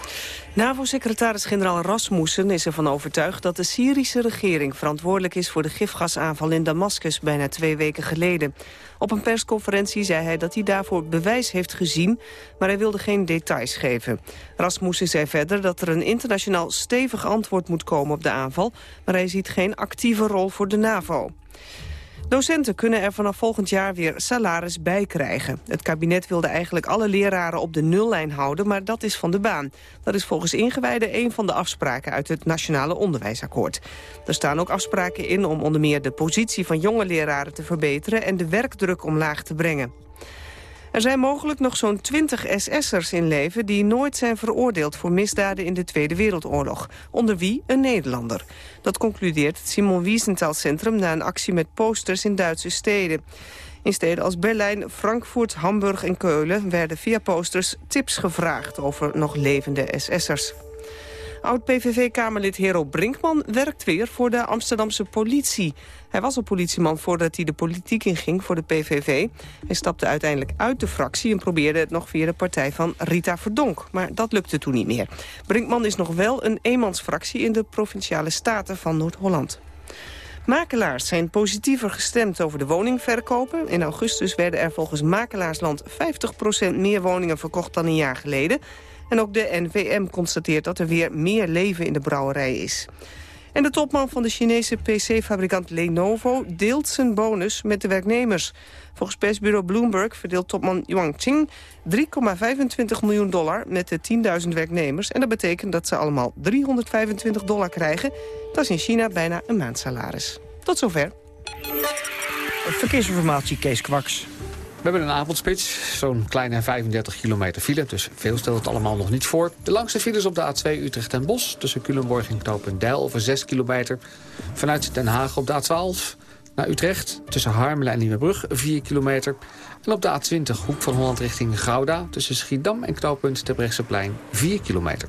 NAVO-secretaris-generaal Rasmussen is ervan overtuigd dat de Syrische regering verantwoordelijk is voor de gifgasaanval in Damascus bijna twee weken geleden. Op een persconferentie zei hij dat hij daarvoor bewijs heeft gezien, maar hij wilde geen details geven. Rasmussen zei verder dat er een internationaal stevig antwoord moet komen op de aanval, maar hij ziet geen actieve rol voor de NAVO. Docenten kunnen er vanaf volgend jaar weer salaris bij krijgen. Het kabinet wilde eigenlijk alle leraren op de nullijn houden, maar dat is van de baan. Dat is volgens ingewijden een van de afspraken uit het Nationale Onderwijsakkoord. Er staan ook afspraken in om onder meer de positie van jonge leraren te verbeteren en de werkdruk omlaag te brengen. Er zijn mogelijk nog zo'n 20 SS'ers in leven... die nooit zijn veroordeeld voor misdaden in de Tweede Wereldoorlog. Onder wie een Nederlander. Dat concludeert het Simon Wiesenthal Centrum... na een actie met posters in Duitse steden. In steden als Berlijn, Frankfurt, Hamburg en Keulen... werden via posters tips gevraagd over nog levende SS'ers. Oud-PVV-kamerlid Hero Brinkman werkt weer voor de Amsterdamse politie. Hij was al politieman voordat hij de politiek inging voor de PVV. Hij stapte uiteindelijk uit de fractie en probeerde het nog via de partij van Rita Verdonk. Maar dat lukte toen niet meer. Brinkman is nog wel een eenmansfractie in de Provinciale Staten van Noord-Holland. Makelaars zijn positiever gestemd over de woningverkopen. In augustus werden er volgens Makelaarsland 50% meer woningen verkocht dan een jaar geleden. En ook de NVM constateert dat er weer meer leven in de brouwerij is. En de topman van de Chinese PC-fabrikant Lenovo deelt zijn bonus met de werknemers. Volgens persbureau Bloomberg verdeelt topman Yuan Qing 3,25 miljoen dollar met de 10.000 werknemers. En dat betekent dat ze allemaal 325 dollar krijgen. Dat is in China bijna een maandsalaris. Tot zover. Verkeersinformatie, Kees Kwaks. We hebben een avondspits, zo'n kleine 35 kilometer file. Dus veel stelt het allemaal nog niet voor. De langste files op de A2 Utrecht en Bos... tussen Culemborg en Knopendijl over 6 kilometer. Vanuit Den Haag op de A12 naar Utrecht... tussen Harmelen en Nieuwebrug 4 kilometer. En op de A20 Hoek van Holland richting Gouda... tussen Schiedam en knooppunt Terbrechtseplein 4 kilometer.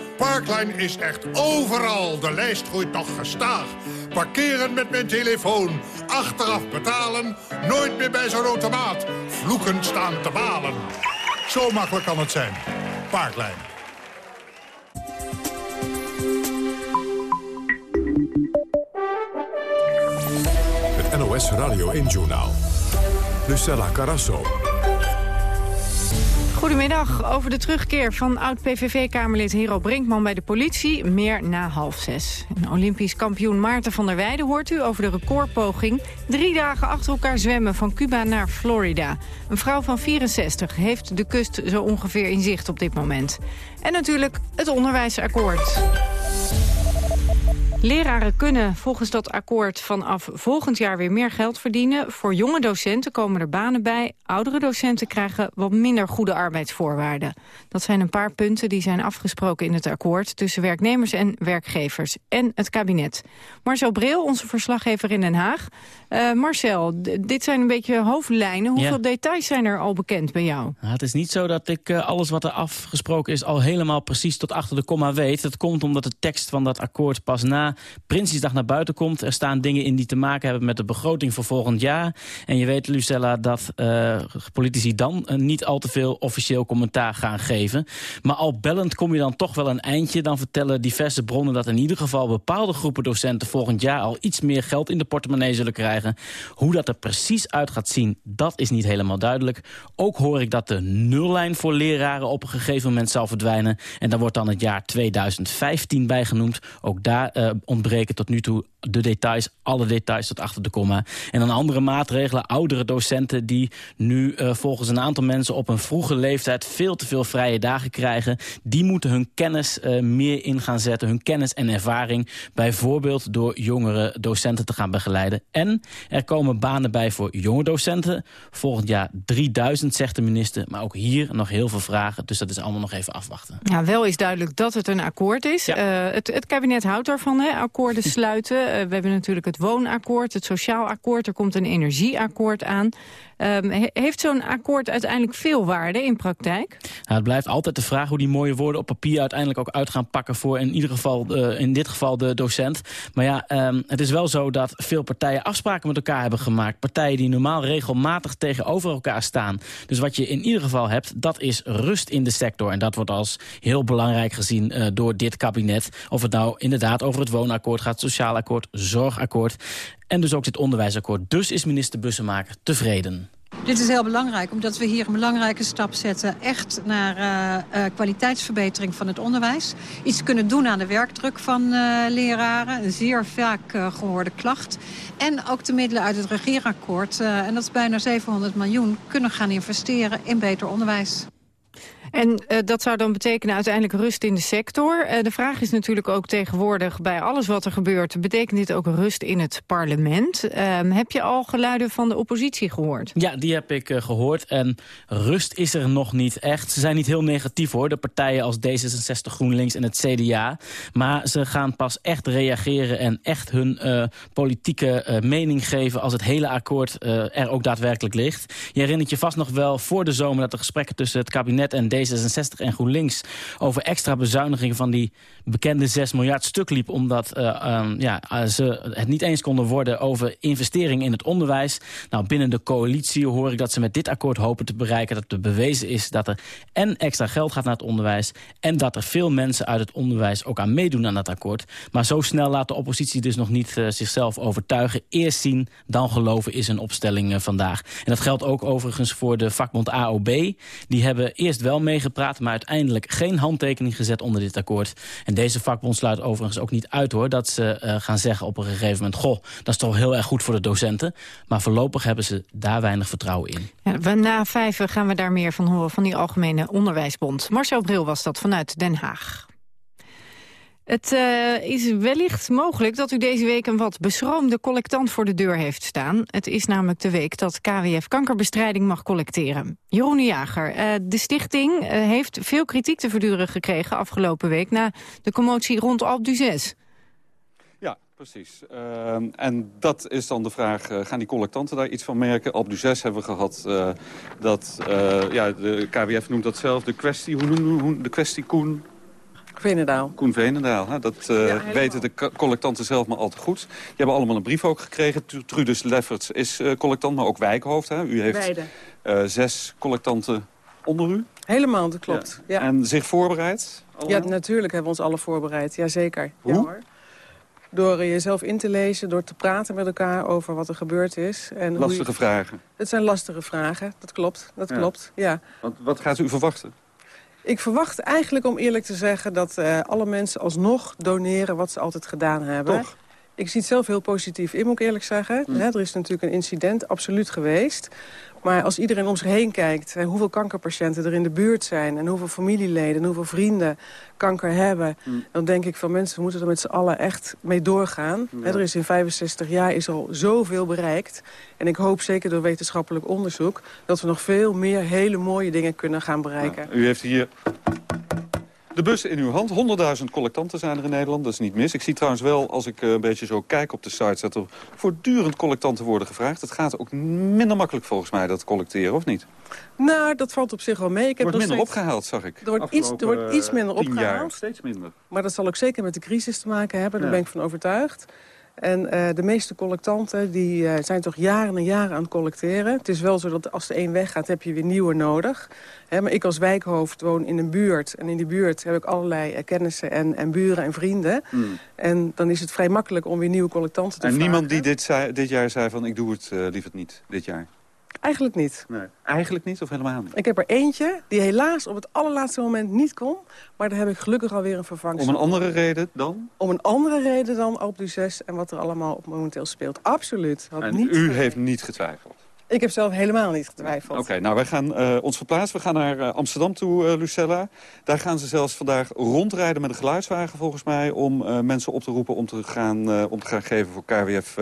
Parkline is echt overal. De lijst groeit nog gestaag. Parkeren met mijn telefoon. Achteraf betalen. Nooit meer bij zo'n automaat. Vloeken staan te balen. Zo makkelijk kan het zijn. Parkline. Het NOS Radio 1-journaal. Lucella Carasso. Goedemiddag. Over de terugkeer van oud-PVV-kamerlid Hero Brinkman bij de politie. Meer na half zes. Olympisch kampioen Maarten van der Weijden hoort u over de recordpoging. Drie dagen achter elkaar zwemmen van Cuba naar Florida. Een vrouw van 64 heeft de kust zo ongeveer in zicht op dit moment. En natuurlijk het onderwijsakkoord. Leraren kunnen volgens dat akkoord vanaf volgend jaar weer meer geld verdienen. Voor jonge docenten komen er banen bij. Oudere docenten krijgen wat minder goede arbeidsvoorwaarden. Dat zijn een paar punten die zijn afgesproken in het akkoord... tussen werknemers en werkgevers en het kabinet. Marcel Bril, onze verslaggever in Den Haag. Uh, Marcel, dit zijn een beetje hoofdlijnen. Hoeveel details zijn er al bekend bij jou? Nou, het is niet zo dat ik uh, alles wat er afgesproken is... al helemaal precies tot achter de komma weet. Dat komt omdat de tekst van dat akkoord pas na zodra Prinsjesdag naar buiten komt... er staan dingen in die te maken hebben met de begroting voor volgend jaar. En je weet, Lucella, dat uh, politici dan uh, niet al te veel officieel commentaar gaan geven. Maar al bellend kom je dan toch wel een eindje. Dan vertellen diverse bronnen dat in ieder geval bepaalde groepen docenten... volgend jaar al iets meer geld in de portemonnee zullen krijgen. Hoe dat er precies uit gaat zien, dat is niet helemaal duidelijk. Ook hoor ik dat de nullijn voor leraren op een gegeven moment zal verdwijnen. En daar wordt dan het jaar 2015 bij genoemd. Ook daar uh, ontbreken tot nu toe de details, alle details tot achter de komma. En dan andere maatregelen, oudere docenten die nu uh, volgens een aantal mensen op een vroege leeftijd veel te veel vrije dagen krijgen. Die moeten hun kennis uh, meer in gaan zetten, hun kennis en ervaring. Bijvoorbeeld door jongere docenten te gaan begeleiden. En er komen banen bij voor jonge docenten. Volgend jaar 3000, zegt de minister. Maar ook hier nog heel veel vragen, dus dat is allemaal nog even afwachten. Ja, wel is duidelijk dat het een akkoord is. Ja. Uh, het, het kabinet houdt daarvan, hè, akkoorden sluiten. Uh, we hebben natuurlijk het woonakkoord, het sociaal akkoord. Er komt een energieakkoord aan. Um, heeft zo'n akkoord uiteindelijk veel waarde in praktijk? Nou, het blijft altijd de vraag hoe die mooie woorden op papier uiteindelijk ook uit gaan pakken voor in ieder geval, uh, in dit geval de docent. Maar ja, um, het is wel zo dat veel partijen afspraken met elkaar hebben gemaakt. Partijen die normaal regelmatig tegenover elkaar staan. Dus wat je in ieder geval hebt, dat is rust in de sector. En dat wordt als heel belangrijk gezien uh, door dit kabinet. Of het nou inderdaad over het woonakkoord gaat, sociaal akkoord, zorgakkoord. En dus ook dit onderwijsakkoord. Dus is minister Bussemaker tevreden. Dit is heel belangrijk, omdat we hier een belangrijke stap zetten... echt naar uh, uh, kwaliteitsverbetering van het onderwijs. Iets kunnen doen aan de werkdruk van uh, leraren. Een zeer vaak gehoorde klacht. En ook de middelen uit het regeerakkoord, en dat is bijna 700 miljoen... kunnen gaan investeren in beter onderwijs. En uh, dat zou dan betekenen uiteindelijk rust in de sector. Uh, de vraag is natuurlijk ook tegenwoordig bij alles wat er gebeurt... betekent dit ook rust in het parlement? Uh, heb je al geluiden van de oppositie gehoord? Ja, die heb ik uh, gehoord. En rust is er nog niet echt. Ze zijn niet heel negatief hoor, de partijen als D66, GroenLinks en het CDA. Maar ze gaan pas echt reageren en echt hun politieke mening geven... als het hele akkoord er ook daadwerkelijk ligt. Je herinnert je vast nog wel voor de zomer... dat de gesprekken tussen het kabinet en D66 en GroenLinks over extra bezuinigingen van die bekende 6 miljard stuk liep. Omdat uh, um, ja, ze het niet eens konden worden over investeringen in het onderwijs. Nou, binnen de coalitie hoor ik dat ze met dit akkoord hopen te bereiken dat er bewezen is dat er en extra geld gaat naar het onderwijs en dat er veel mensen uit het onderwijs ook aan meedoen aan dat akkoord. Maar zo snel laat de oppositie dus nog niet uh, zichzelf overtuigen. Eerst zien, dan geloven is een opstelling uh, vandaag. En dat geldt ook overigens voor de vakbond AOB. Die hebben eerst wel maar uiteindelijk geen handtekening gezet onder dit akkoord. En deze vakbond sluit overigens ook niet uit hoor, dat ze uh, gaan zeggen op een gegeven moment, goh, dat is toch heel erg goed voor de docenten. Maar voorlopig hebben ze daar weinig vertrouwen in. Ja, na vijf gaan we daar meer van horen van die Algemene Onderwijsbond. Marcel Bril was dat vanuit Den Haag. Het uh, is wellicht mogelijk dat u deze week een wat beschroomde collectant voor de deur heeft staan. Het is namelijk de week dat KWF kankerbestrijding mag collecteren. Jeroen Jager, uh, de stichting uh, heeft veel kritiek te verduren gekregen afgelopen week... na de commotie rond Alp d'Huez. Ja, precies. En dat is dan de vraag, gaan die collectanten daar iets van merken? Alp d'Huez hebben we gehad dat, ja, de KWF noemt dat zelf de kwestie, hoe noemen we de kwestie Koen? Veenendaal. Koen Veenendaal. Hè? Dat uh, ja, weten de collectanten zelf maar al te goed. Die hebben allemaal een brief ook gekregen. Trudus Lefferts is uh, collectant, maar ook wijkhoofd. Hè? U heeft uh, zes collectanten onder u. Helemaal, dat klopt. Ja. Ja. En zich voorbereid? Allemaal? Ja, natuurlijk hebben we ons alle voorbereid. Jazeker. Hoe? Ja, hoor. Door jezelf in te lezen, door te praten met elkaar over wat er gebeurd is. En lastige je... vragen? Het zijn lastige vragen, dat klopt. Dat klopt, ja. Want wat gaat u verwachten? Ik verwacht eigenlijk, om eerlijk te zeggen... dat uh, alle mensen alsnog doneren wat ze altijd gedaan hebben. Toch? Ik zie het zelf heel positief in, moet ik eerlijk zeggen. Hm. He, er is natuurlijk een incident, absoluut geweest. Maar als iedereen om zich heen kijkt... Hoeveel kankerpatiënten er in de buurt zijn... en hoeveel familieleden en hoeveel vrienden kanker hebben... Hm. dan denk ik van mensen, we moeten er met z'n allen echt mee doorgaan. Ja. Er is in 65 jaar is al zoveel bereikt. En ik hoop zeker door wetenschappelijk onderzoek... dat we nog veel meer hele mooie dingen kunnen gaan bereiken. U heeft hier De bus in uw hand. 100.000 collectanten zijn er in Nederland. Dat is niet mis. Ik zie trouwens wel, als ik een beetje zo kijk op de site... dat er voortdurend collectanten worden gevraagd. Het gaat ook minder makkelijk volgens mij, dat collecteren, of niet? Nou, dat valt op zich wel mee. Ik heb er wordt minder opgehaald, zag ik. Er wordt, iets, er wordt iets minder opgehaald. Jaar, steeds minder. Maar dat zal ook zeker met de crisis te maken hebben. Daar ben ik van overtuigd. En uh, de meeste collectanten die, uh, zijn toch jaren en jaren aan het collecteren. Het is wel zo dat als er één weggaat, heb je weer nieuwe nodig. He, maar ik als wijkhoofd woon in een buurt. En in die buurt heb ik allerlei uh, kennissen en, en buren en vrienden. Hmm. En dan is het vrij makkelijk om weer nieuwe collectanten te en vragen. En niemand die dit, zei, dit jaar zei van ik doe het liever niet, dit jaar? Eigenlijk niet. Nee. Eigenlijk niet of helemaal niet? Ik heb er eentje die helaas op het allerlaatste moment niet kon. Maar daar heb ik gelukkig alweer een vervanging. Om een andere reden dan? Om een andere reden dan Alpe 6 en wat er allemaal op momenteel speelt. Absoluut. Had en niet u heeft niet getwijfeld? Ik heb zelf helemaal niet getwijfeld. Oké, nou wij gaan uh, ons verplaatsen. We gaan naar uh, Amsterdam toe, uh, Lucella. Daar gaan ze zelfs vandaag rondrijden met een geluidswagen volgens mij... om mensen op te roepen om te gaan, om te gaan geven voor KWF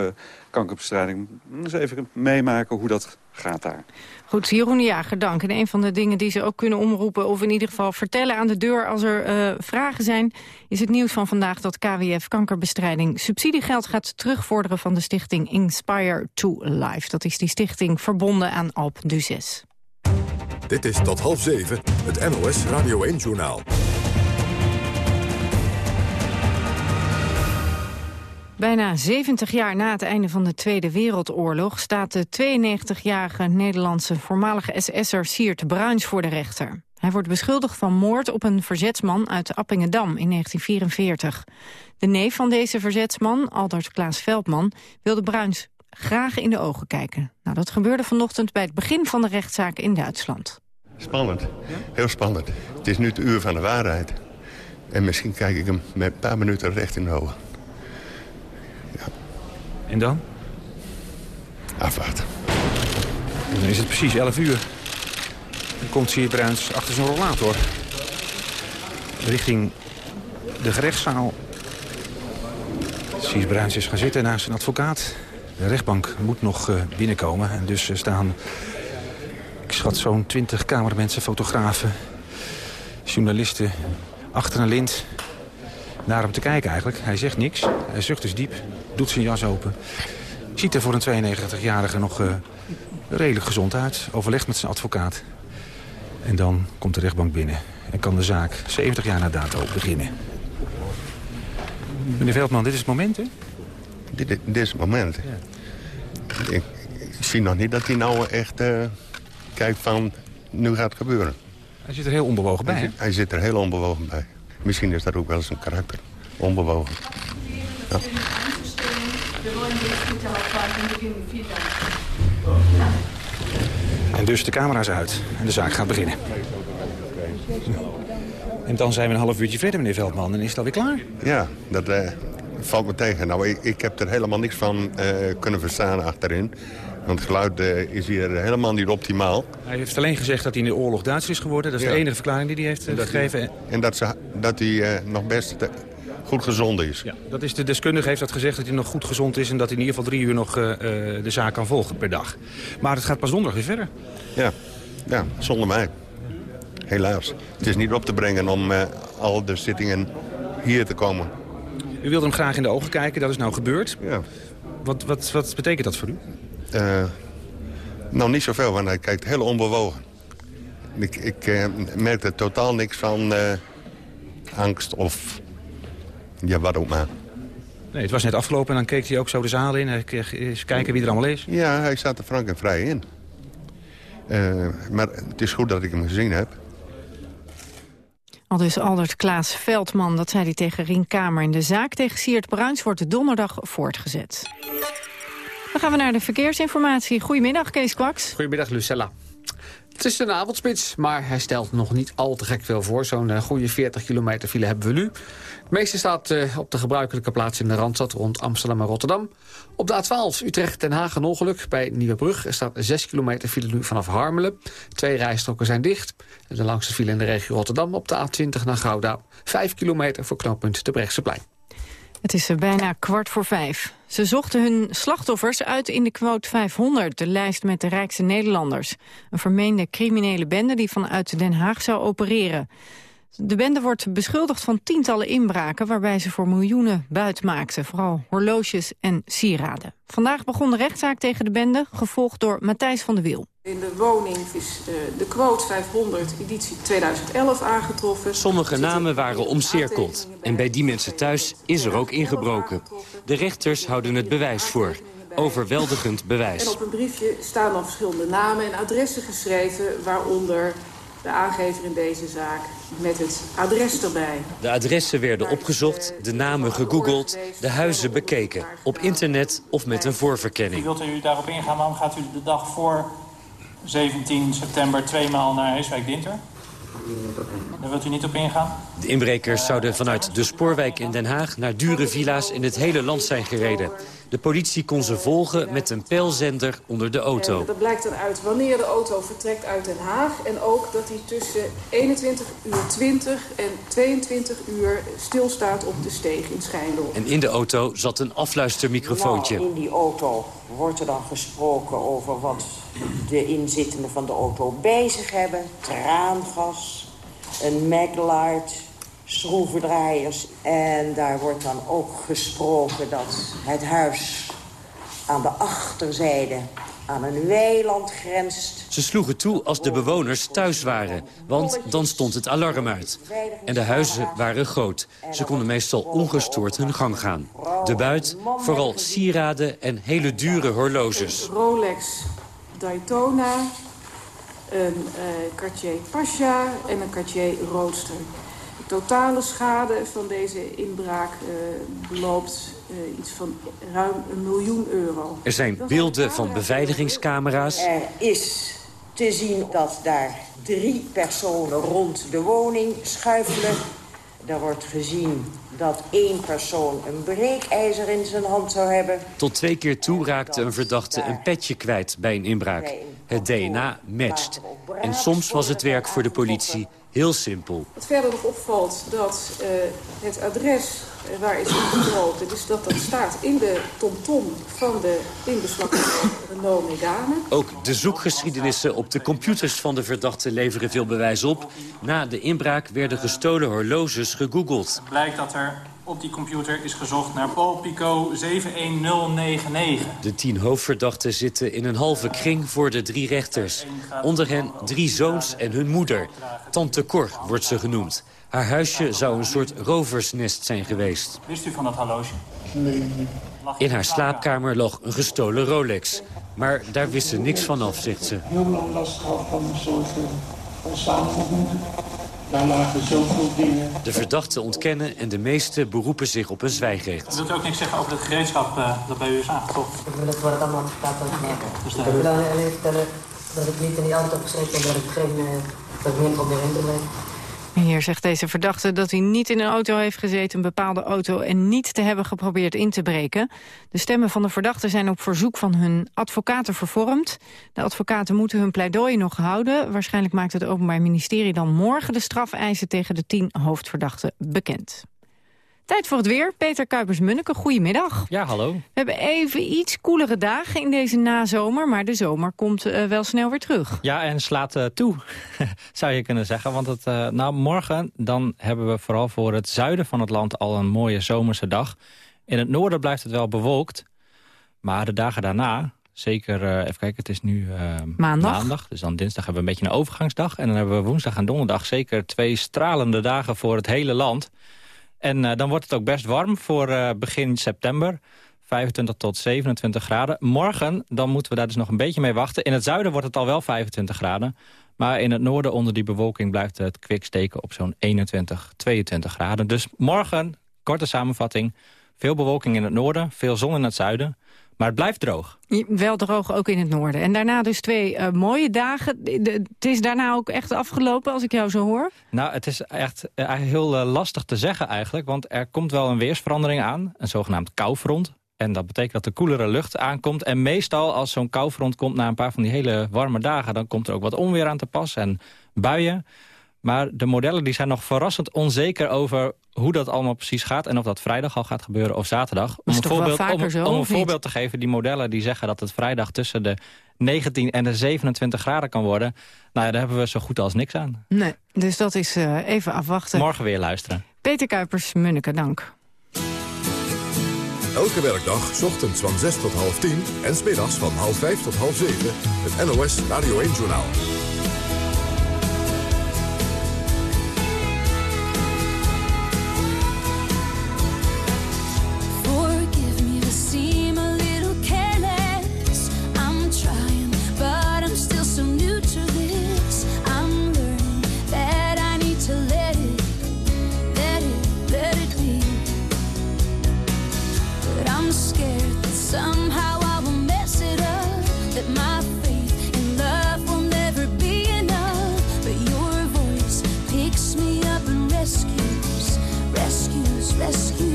kankerbestrijding. Eens even meemaken hoe dat gaat daar. Goed, Jeroen de Jager, dank. En een van de dingen die ze ook kunnen omroepen... of in ieder geval vertellen aan de deur als er uh, vragen zijn... is het nieuws van vandaag dat KWF Kankerbestrijding... subsidiegeld gaat terugvorderen van de stichting Inspire to Life. Dat is die stichting verbonden aan Alp du 6. Dit is tot half zeven, het NOS Radio 1-journaal. Bijna 70 jaar na het einde van de Tweede Wereldoorlog... staat de 92-jarige Nederlandse voormalige SS'er Siert Bruins voor de rechter. Hij wordt beschuldigd van moord op een verzetsman uit Appingedam in 1944. De neef van deze verzetsman, Aldert Klaas Veldman, wilde Bruins graag in de ogen kijken. Nou, dat gebeurde vanochtend bij het begin van de rechtszaak in Duitsland. Spannend, heel spannend. Het is nu het uur van de waarheid. En misschien kijk ik hem met een paar minuten recht in de ogen. En dan? Afwachten. En dan is het precies 11 uur. Dan komt Sier Bruins achter zijn rollator. Richting de gerechtszaal. Sier Bruins is gaan zitten naast zijn advocaat. De rechtbank moet nog uh, binnenkomen. En dus uh, staan, ik schat zo'n 20 kamermensen, fotografen, journalisten... achter een lint naar hem te kijken eigenlijk. Hij zegt niks. Hij zucht dus diep. Doet zijn jas open. Ziet er voor een 92-jarige nog uh, redelijk gezond uit. Overlegt met zijn advocaat. En dan komt de rechtbank binnen. En kan de zaak 70 jaar na dato beginnen. Meneer Veldman, dit is het moment, hè? Dit, is het moment. Ja. Ik, ik, zie nog niet dat hij nou echt uh, kijkt van... nu gaat het gebeuren. Hij zit er heel onbewogen bij? Hij zit er heel onbewogen bij. Misschien is dat ook wel eens een karakter. Onbewogen. Ja. En dus de camera's uit. En de zaak gaat beginnen. En dan zijn we een half uurtje verder, meneer Veldman. En is het alweer klaar? Ja, dat uh, valt me tegen. Nou, ik, ik, heb er helemaal niks van uh, kunnen verstaan achterin. Want het geluid uh, is hier helemaal niet optimaal. Hij heeft alleen gezegd dat hij in de oorlog Duits is geworden. Dat is ja. de enige verklaring die hij heeft en gegeven. Hij, en dat, ze, dat hij nog best goed gezond is. Ja, dat is de deskundige heeft dat gezegd dat hij nog goed gezond is... en dat hij in ieder geval drie uur nog uh, de zaak kan volgen per dag. Maar het gaat pas donderdag weer verder. Ja, ja zonder mij. Helaas. Het is niet op te brengen om al de zittingen hier te komen. U wilde hem graag in de ogen kijken, dat is nou gebeurd. Ja. Wat, wat, wat betekent dat voor u? Uh, nou, niet zoveel, want hij kijkt heel onbewogen. Ik, ik uh, merkte totaal niks van angst of ja, wat ook maar. Nee, het was net afgelopen en dan keek hij ook zo de zaal in. Hij kreeg eens kijken wie er allemaal is. Ja, hij staat er frank en vrij in. Uh, maar het is goed dat ik hem gezien heb. Al dus Aldert Klaas Veldman, dat zei hij tegen Rien Kamer. In de zaak tegen Siert Bruins wordt donderdag voortgezet. Dan gaan we naar de verkeersinformatie. Goedemiddag, Kees Kwaks. Goedemiddag, Lucella. Het is een avondspits, maar hij stelt nog niet al te gek veel voor. Zo'n uh, goede 40 kilometer file hebben we nu. Het meeste staat uh, op de gebruikelijke plaats in de Randstad rond Amsterdam en Rotterdam. Op de A12 Utrecht-Den Haag een ongeluk bij Nieuwebrug. Er staat 6 kilometer file nu vanaf Harmelen. Twee rijstroken zijn dicht. De langste file in de regio Rotterdam op de A20 naar Gouda. 5 kilometer voor knooppunt de Brechtseplein. Het is bijna kwart voor vijf. Ze zochten hun slachtoffers uit in de quote 500, de lijst met de rijkste Nederlanders. Een vermeende criminele bende die vanuit Den Haag zou opereren. De bende wordt beschuldigd van tientallen inbraken... waarbij ze voor miljoenen buit maakten. Vooral horloges en sieraden. Vandaag begon de rechtszaak tegen de bende, gevolgd door Matthijs van der Wiel. In de woning is uh, de quote 500 editie 2011 aangetroffen. Sommige namen waren omcirkeld. En bij die mensen thuis is er ook ingebroken. De rechters houden het bewijs voor. Overweldigend bewijs. En op een briefje staan dan verschillende namen en adressen geschreven... waaronder de aangever in deze zaak met het adres erbij. De adressen werden opgezocht, de namen gegoogeld, de huizen bekeken. Op internet of met een voorverkenning. Wilt u daarop ingaan, waarom gaat u de dag voor 17 september tweemaal naar Heeswijk-Dinter? Daar wilt u niet op ingaan? De inbrekers zouden vanuit de spoorwijk in Den Haag... naar dure villa's in het hele land zijn gereden. De politie kon ze volgen met een pijlzender onder de auto. dat blijkt dan uit wanneer de auto vertrekt uit Den Haag. En ook dat hij tussen 21 uur 20 en 22 uur stilstaat op de steeg in Schijndel. En in de auto zat een afluistermicrofoontje. Nou, in die auto wordt er dan gesproken over wat de inzittenden van de auto bij zich hebben. Traangas, een maglite, schroevendraaiers. En daar wordt dan ook gesproken dat het huis aan de achterzijde aan een weiland grenst. Ze sloegen toe als de bewoners thuis waren, want dan stond het alarm uit. En de huizen waren groot. Ze konden meestal ongestoord hun gang gaan. De buit, vooral sieraden en hele dure horloges. Rolex Daytona, een uh, Cartier Pasha en een Cartier Roadster. De totale schade van deze inbraak uh, beloopt uh, iets van ruim een miljoen euro. Er zijn beelden van beveiligingscamera's. Er is te zien dat daar drie personen rond de woning schuifelen. Er wordt gezien dat één persoon een breekijzer in zijn hand zou hebben. Tot twee keer toe raakte een verdachte een petje kwijt bij een inbraak. Het DNA matcht. En soms was het werk voor de politie heel simpel. Wat verder nog opvalt, dat uh, het adres waar is ingebroken... dus dat dat staat in de tomtom -tom van de inbeslag Renault Megane. Ook de zoekgeschiedenissen op de computers van de verdachte leveren veel bewijs op. Na de inbraak werden gestolen horloges gegoogeld. Het blijkt dat er op die computer is gezocht naar Paul Pico 71099. De tien hoofdverdachten zitten in een halve kring voor de drie rechters. Onder hen drie zoons en hun moeder. Tante Cor wordt ze genoemd. Haar huisje zou een soort roversnest zijn geweest. Wist u van dat horloge? Nee. In haar slaapkamer lag een gestolen Rolex. Maar daar wist ze niks van af, zegt ze. Heel lang last gehad van een soort van samenvoeging. Daar lagen zoveel dingen. De verdachten ontkennen en de meeste beroepen zich op een zwijgrecht. Wilt u ook niks zeggen over het gereedschap uh, dat bij u is aangetroffen? Ik wil het worden allemaal laten maken. Dus ik wil alleen vertellen dat ik niet in die auto gezeten heb... dat ik geen uh, dat ik niet probeer in te brengen. Hier zegt deze verdachte dat hij niet in een auto heeft gezeten, een bepaalde auto, en niet te hebben geprobeerd in te breken. De stemmen van de verdachten zijn op verzoek van hun advocaten vervormd. De advocaten moeten hun pleidooi nog houden. Waarschijnlijk maakt het Openbaar Ministerie dan morgen de strafeisen tegen de tien hoofdverdachten bekend. Tijd voor het weer. Peter Kuipers-Munneke, goedemiddag. Ja, hallo. We hebben even iets koelere dagen in deze nazomer... maar de zomer komt uh, wel snel weer terug. Ja, en slaat uh, toe, zou je kunnen zeggen. Want het, uh, nou, morgen dan hebben we vooral voor het zuiden van het land... al een mooie zomerse dag. In het noorden blijft het wel bewolkt. Maar de dagen daarna, zeker, even kijken, het is nu maandag. maandag. Dus dan dinsdag hebben we een beetje een overgangsdag. En dan hebben we woensdag en donderdag zeker twee stralende dagen voor het hele land... En uh, dan wordt het ook best warm voor uh, begin september. 25 tot 27 graden. Morgen, dan moeten we daar dus nog een beetje mee wachten. In het zuiden wordt het al wel 25 graden. Maar in het noorden onder die bewolking blijft het kwik steken op zo'n 21, 22 graden. Dus morgen, korte samenvatting. Veel bewolking in het noorden, veel zon in het zuiden. Maar het blijft droog. Wel droog ook in het noorden. En daarna dus twee uh, mooie dagen. De, het is daarna ook echt afgelopen, als ik jou zo hoor? Nou, het is echt uh, heel uh, lastig te zeggen eigenlijk. Want er komt wel een weersverandering aan. Een zogenaamd koufront. En dat betekent dat de koelere lucht aankomt. En meestal als zo'n koufront komt na een paar van die hele warme dagen... dan komt er ook wat onweer aan te pas en buien. Maar de modellen die zijn nog verrassend onzeker over hoe dat allemaal precies gaat... en of dat vrijdag al gaat gebeuren of zaterdag. Om een, voorbeeld, om, zo, om een voorbeeld te geven, die modellen die zeggen dat het vrijdag tussen de 19 en de 27 graden kan worden. Nou ja, daar hebben we zo goed als niks aan. Nee, dus dat is uh, even afwachten. Morgen weer luisteren. Peter Kuipers, Munneke, dank. Elke werkdag, ochtends van 6 tot half 10 en smiddags van half 5 tot half 7. Het NOS Radio 1-journaal. rescue.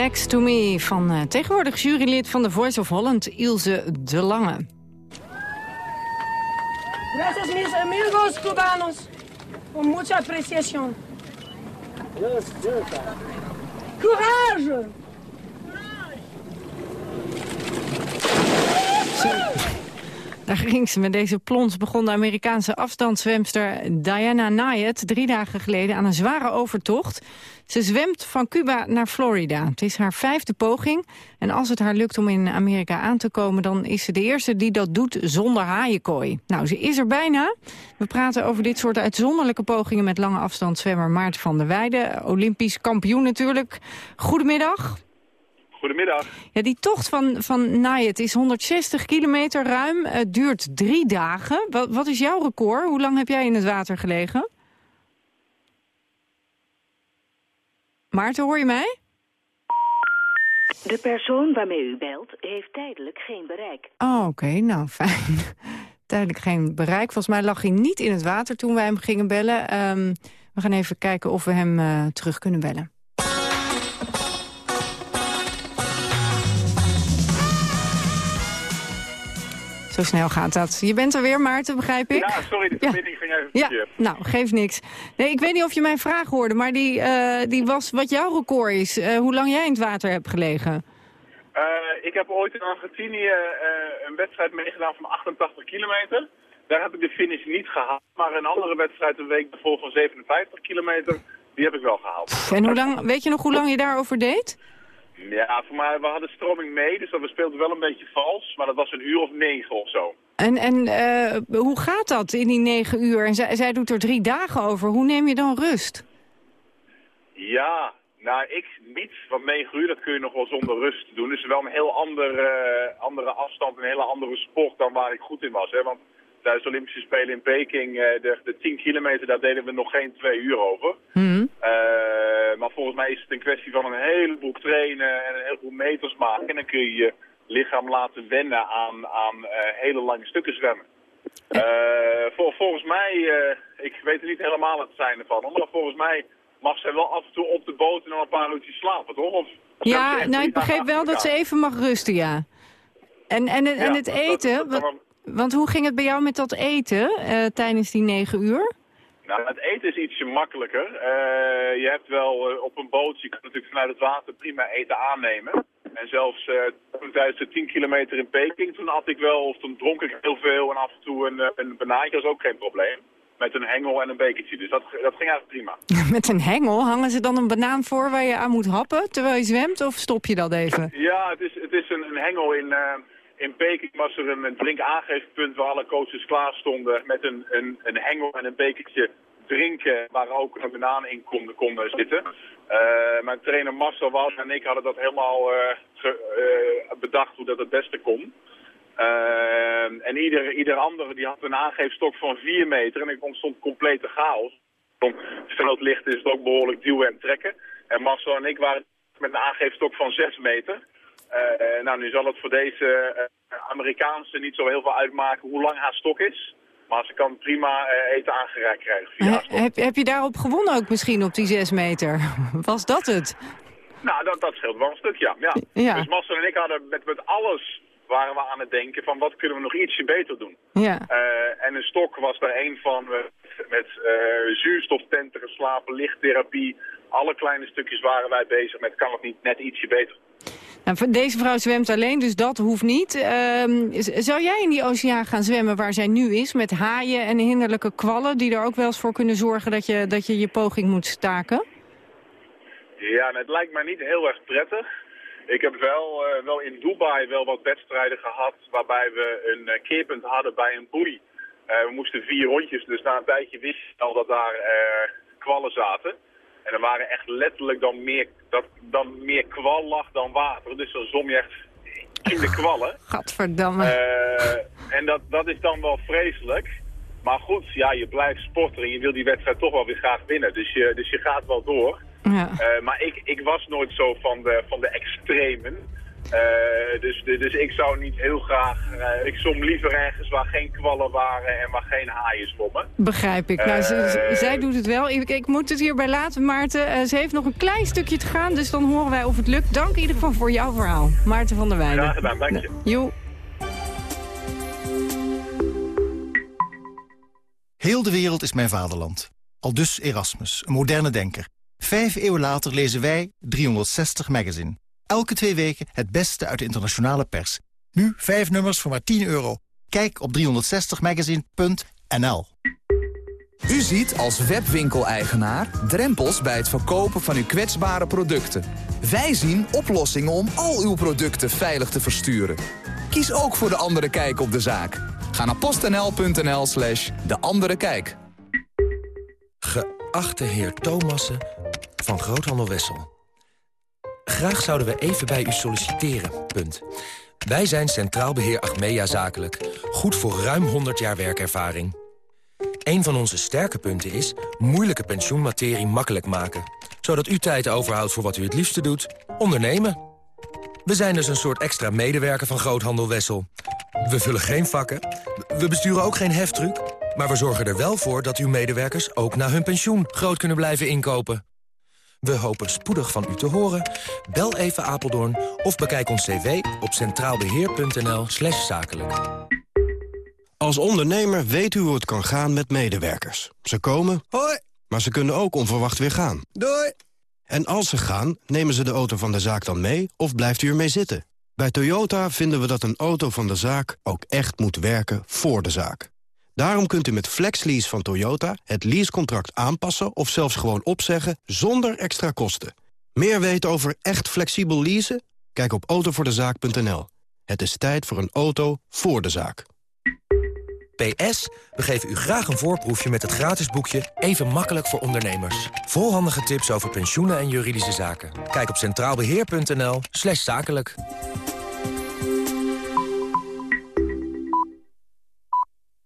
Next to Me van uh, tegenwoordig jurylid van The Voice of Holland, Ilse de Lange. Gracias mis amigos cubanos, con mucha apreciación. Courage! Daar ging ze met deze plons begon de Amerikaanse afstandszwemster Diana Nayet drie dagen geleden aan een zware overtocht. Ze zwemt van Cuba naar Florida. Het is haar vijfde poging. En als het haar lukt om in Amerika aan te komen... dan is ze de eerste die dat doet zonder haaienkooi. Nou, ze is er bijna. We praten over dit soort uitzonderlijke pogingen... met lange afstandszwemmer Maarten van der Weijden. Olympisch kampioen natuurlijk. Goedemiddag. Goedemiddag. Ja, die tocht van, van Nayet is 160 kilometer ruim. Het duurt drie dagen. Wat, wat is jouw record? Hoe lang heb jij in het water gelegen? Maarten, hoor je mij? De persoon waarmee u belt heeft tijdelijk geen bereik. Oh, oké. Nou, fijn. Tijdelijk geen bereik. Volgens mij lag hij niet in het water toen wij hem gingen bellen. Ehm, we gaan even kijken of we hem uh, terug kunnen bellen. Zo snel gaat dat. Je bent er weer, Maarten, begrijp ik? Ja, sorry, de verbinding ging even ja. verkeerd. Nou, geeft niks. Nee, ik weet niet of je mijn vraag hoorde, maar die, uh, die was wat jouw record is. Uh, hoe lang jij in het water hebt gelegen? Uh, ik heb ooit in Argentinië een wedstrijd meegedaan van 88 kilometer. Daar heb ik de finish niet gehaald. Maar een andere wedstrijd een week daarvoor van 57 kilometer, die heb ik wel gehaald. En hoe lang, weet je nog hoe lang je daarover deed? Ja, voor mij, we hadden stroming mee, dus we speelden wel een beetje vals. Maar dat was een uur of negen of zo. En, en uh, hoe gaat dat in die negen uur? En zij, zij doet er drie dagen over. Hoe neem je dan rust? Ja, nou ik niet. Want negen uur, dat kun je nog wel zonder rust doen. Dus wel een heel andere, uh, andere afstand, een hele andere sport dan waar ik goed in was. Hè? Want tijdens de Olympische Spelen in Peking, uh, de, de 10 kilometer, daar deden we nog geen twee uur over. Mm. Uh, maar volgens mij is het een kwestie van een heleboel trainen en een heleboel meters maken. En dan kun je je lichaam laten wennen aan, aan uh, hele lange stukken zwemmen. Vol, volgens mij, ik weet er niet helemaal het zijn ervan, maar volgens mij mag zij wel af en toe op de boot en dan een paar uurtjes slapen, toch? Of, ja, nou ik begreep wel dat ze even mag rusten, ja. En, en, en ja, het eten... Dat, dat, dat, want hoe ging het bij jou met dat eten tijdens die negen uur? Nou, het eten is ietsje makkelijker. Uh, je hebt wel uh, op een boot, je kan natuurlijk vanuit het water prima eten aannemen. En zelfs tijdens de 10 kilometer in Peking, toen at ik wel, of toen dronk ik heel veel en af en toe een, een banaantje, dat is ook geen probleem. Met een hengel en een bekertje, dus dat, dat ging eigenlijk prima. met een hengel? Hangen ze dan een banaan voor waar je aan moet happen terwijl je zwemt, of stop je dat even? Ja, het is, het is een, een hengel in... In Peking was er een, een drinkaangeefpunt waar alle coaches klaar stonden met een, een, een hengel en een bekertje drinken waar ook een banaan in konden, zitten. Uh, mijn trainer Marcel Wout en ik hadden dat helemaal ge, uh, bedacht hoe dat het beste kon. en ieder, ieder andere die had een aangeefstok van 4 meter en ik ontstond complete chaos. Groot licht is het ook behoorlijk duwen en trekken. En Marcel en ik waren met een aangeefstok van 6 meter. Uh, nou, nu zal het voor deze uh, Amerikaanse niet zo heel veel uitmaken hoe lang haar stok is. Maar ze kan prima uh, eten aangereikt krijgen via stok. Heb, heb je daarop gewonnen ook misschien op die zes meter? Was dat het? Nou, dat, dat scheelt wel een stuk, ja. ja. ja. Dus Marcel en ik hadden met, met alles waren we aan het denken van wat kunnen we nog ietsje beter doen. Ja. en een stok was daar een van met zuurstoftenten geslapen, lichttherapie. Alle kleine stukjes waren wij bezig met kan het niet net ietsje beter. Nou, deze vrouw zwemt alleen, dus dat hoeft niet. Uh, zou jij in die oceaan gaan zwemmen waar zij nu is... met haaien en hinderlijke kwallen... die er ook wel eens voor kunnen zorgen dat je dat je, je poging moet staken? Ja, het lijkt mij niet heel erg prettig. Ik heb wel, uh, wel in Dubai wel wat wedstrijden gehad... waarbij we een uh, keerpunt hadden bij een boei. Uh, we moesten vier rondjes, dus na een tijdje wist je al dat daar kwallen zaten... En er waren echt letterlijk dan meer, dat, dan meer kwal lag dan water. Dus dan zom je echt in de kwallen. Gadverdamme. Uh, en dat, dat is dan wel vreselijk. Maar goed, ja, je blijft sporten en je wil die wedstrijd toch wel weer graag winnen. Dus je, dus je gaat wel door. Ja. Uh, maar ik, ik was nooit zo van de, van de extremen. Uh, dus, dus ik zou niet heel graag... Uh, ik som liever ergens waar geen kwallen waren en waar geen haaien zwommen. Begrijp ik. Nou, ze, zij doet het wel. Ik, ik, moet het hierbij laten, Maarten. ze heeft nog een klein stukje te gaan, dus dan horen wij of het lukt. Dank in ieder geval voor jouw verhaal. Maarten van der Weijden. Graag gedaan, dank je. Jo. Heel de wereld is mijn vaderland. Aldus Erasmus, een moderne denker. Vijf eeuwen later lezen wij 360 Magazine. Elke twee weken het beste uit de internationale pers. Nu vijf nummers voor maar 10 euro. Kijk op 360magazine.nl U ziet als webwinkeleigenaar drempels bij het verkopen van uw kwetsbare producten. Wij zien oplossingen om al uw producten veilig te versturen. Kies ook voor De Andere Kijk op de zaak. Ga naar postnl.nl slash De Andere Kijk. Geachte heer Thomassen van Groothandel Wessel. Graag zouden we even bij u solliciteren. Punt. Wij zijn Centraal Beheer Achmea Zakelijk. Goed voor ruim 100 jaar werkervaring. Een van onze sterke punten is moeilijke pensioenmaterie makkelijk maken. zodat u tijd overhoudt voor wat u het liefste doet, ondernemen. We zijn dus een soort extra medewerker van Groothandel Wessel. We vullen geen vakken, we besturen ook geen heftruck... maar we zorgen er wel voor dat uw medewerkers ook na hun pensioen groot kunnen blijven inkopen. We hopen spoedig van u te horen. Bel even Apeldoorn of bekijk ons cv op centraalbeheer.nl slash zakelijk. Als ondernemer weet u hoe het kan gaan met medewerkers. Ze komen, hoi, maar ze kunnen ook onverwacht weer gaan. Doei! En als ze gaan, nemen ze de auto van de zaak dan mee of blijft u ermee zitten? Bij Toyota vinden we dat een auto van de zaak ook echt moet werken voor de zaak. Daarom kunt u met FlexLease van Toyota het leasecontract aanpassen... of zelfs gewoon opzeggen zonder extra kosten. Meer weten over echt flexibel leasen? Kijk op autovoordezaak.nl. Het is tijd voor een auto voor de zaak. PS, we geven u graag een voorproefje met het gratis boekje Even makkelijk voor ondernemers. Volhandige tips over pensioenen en juridische zaken. Kijk op centraalbeheer.nl zakelijk.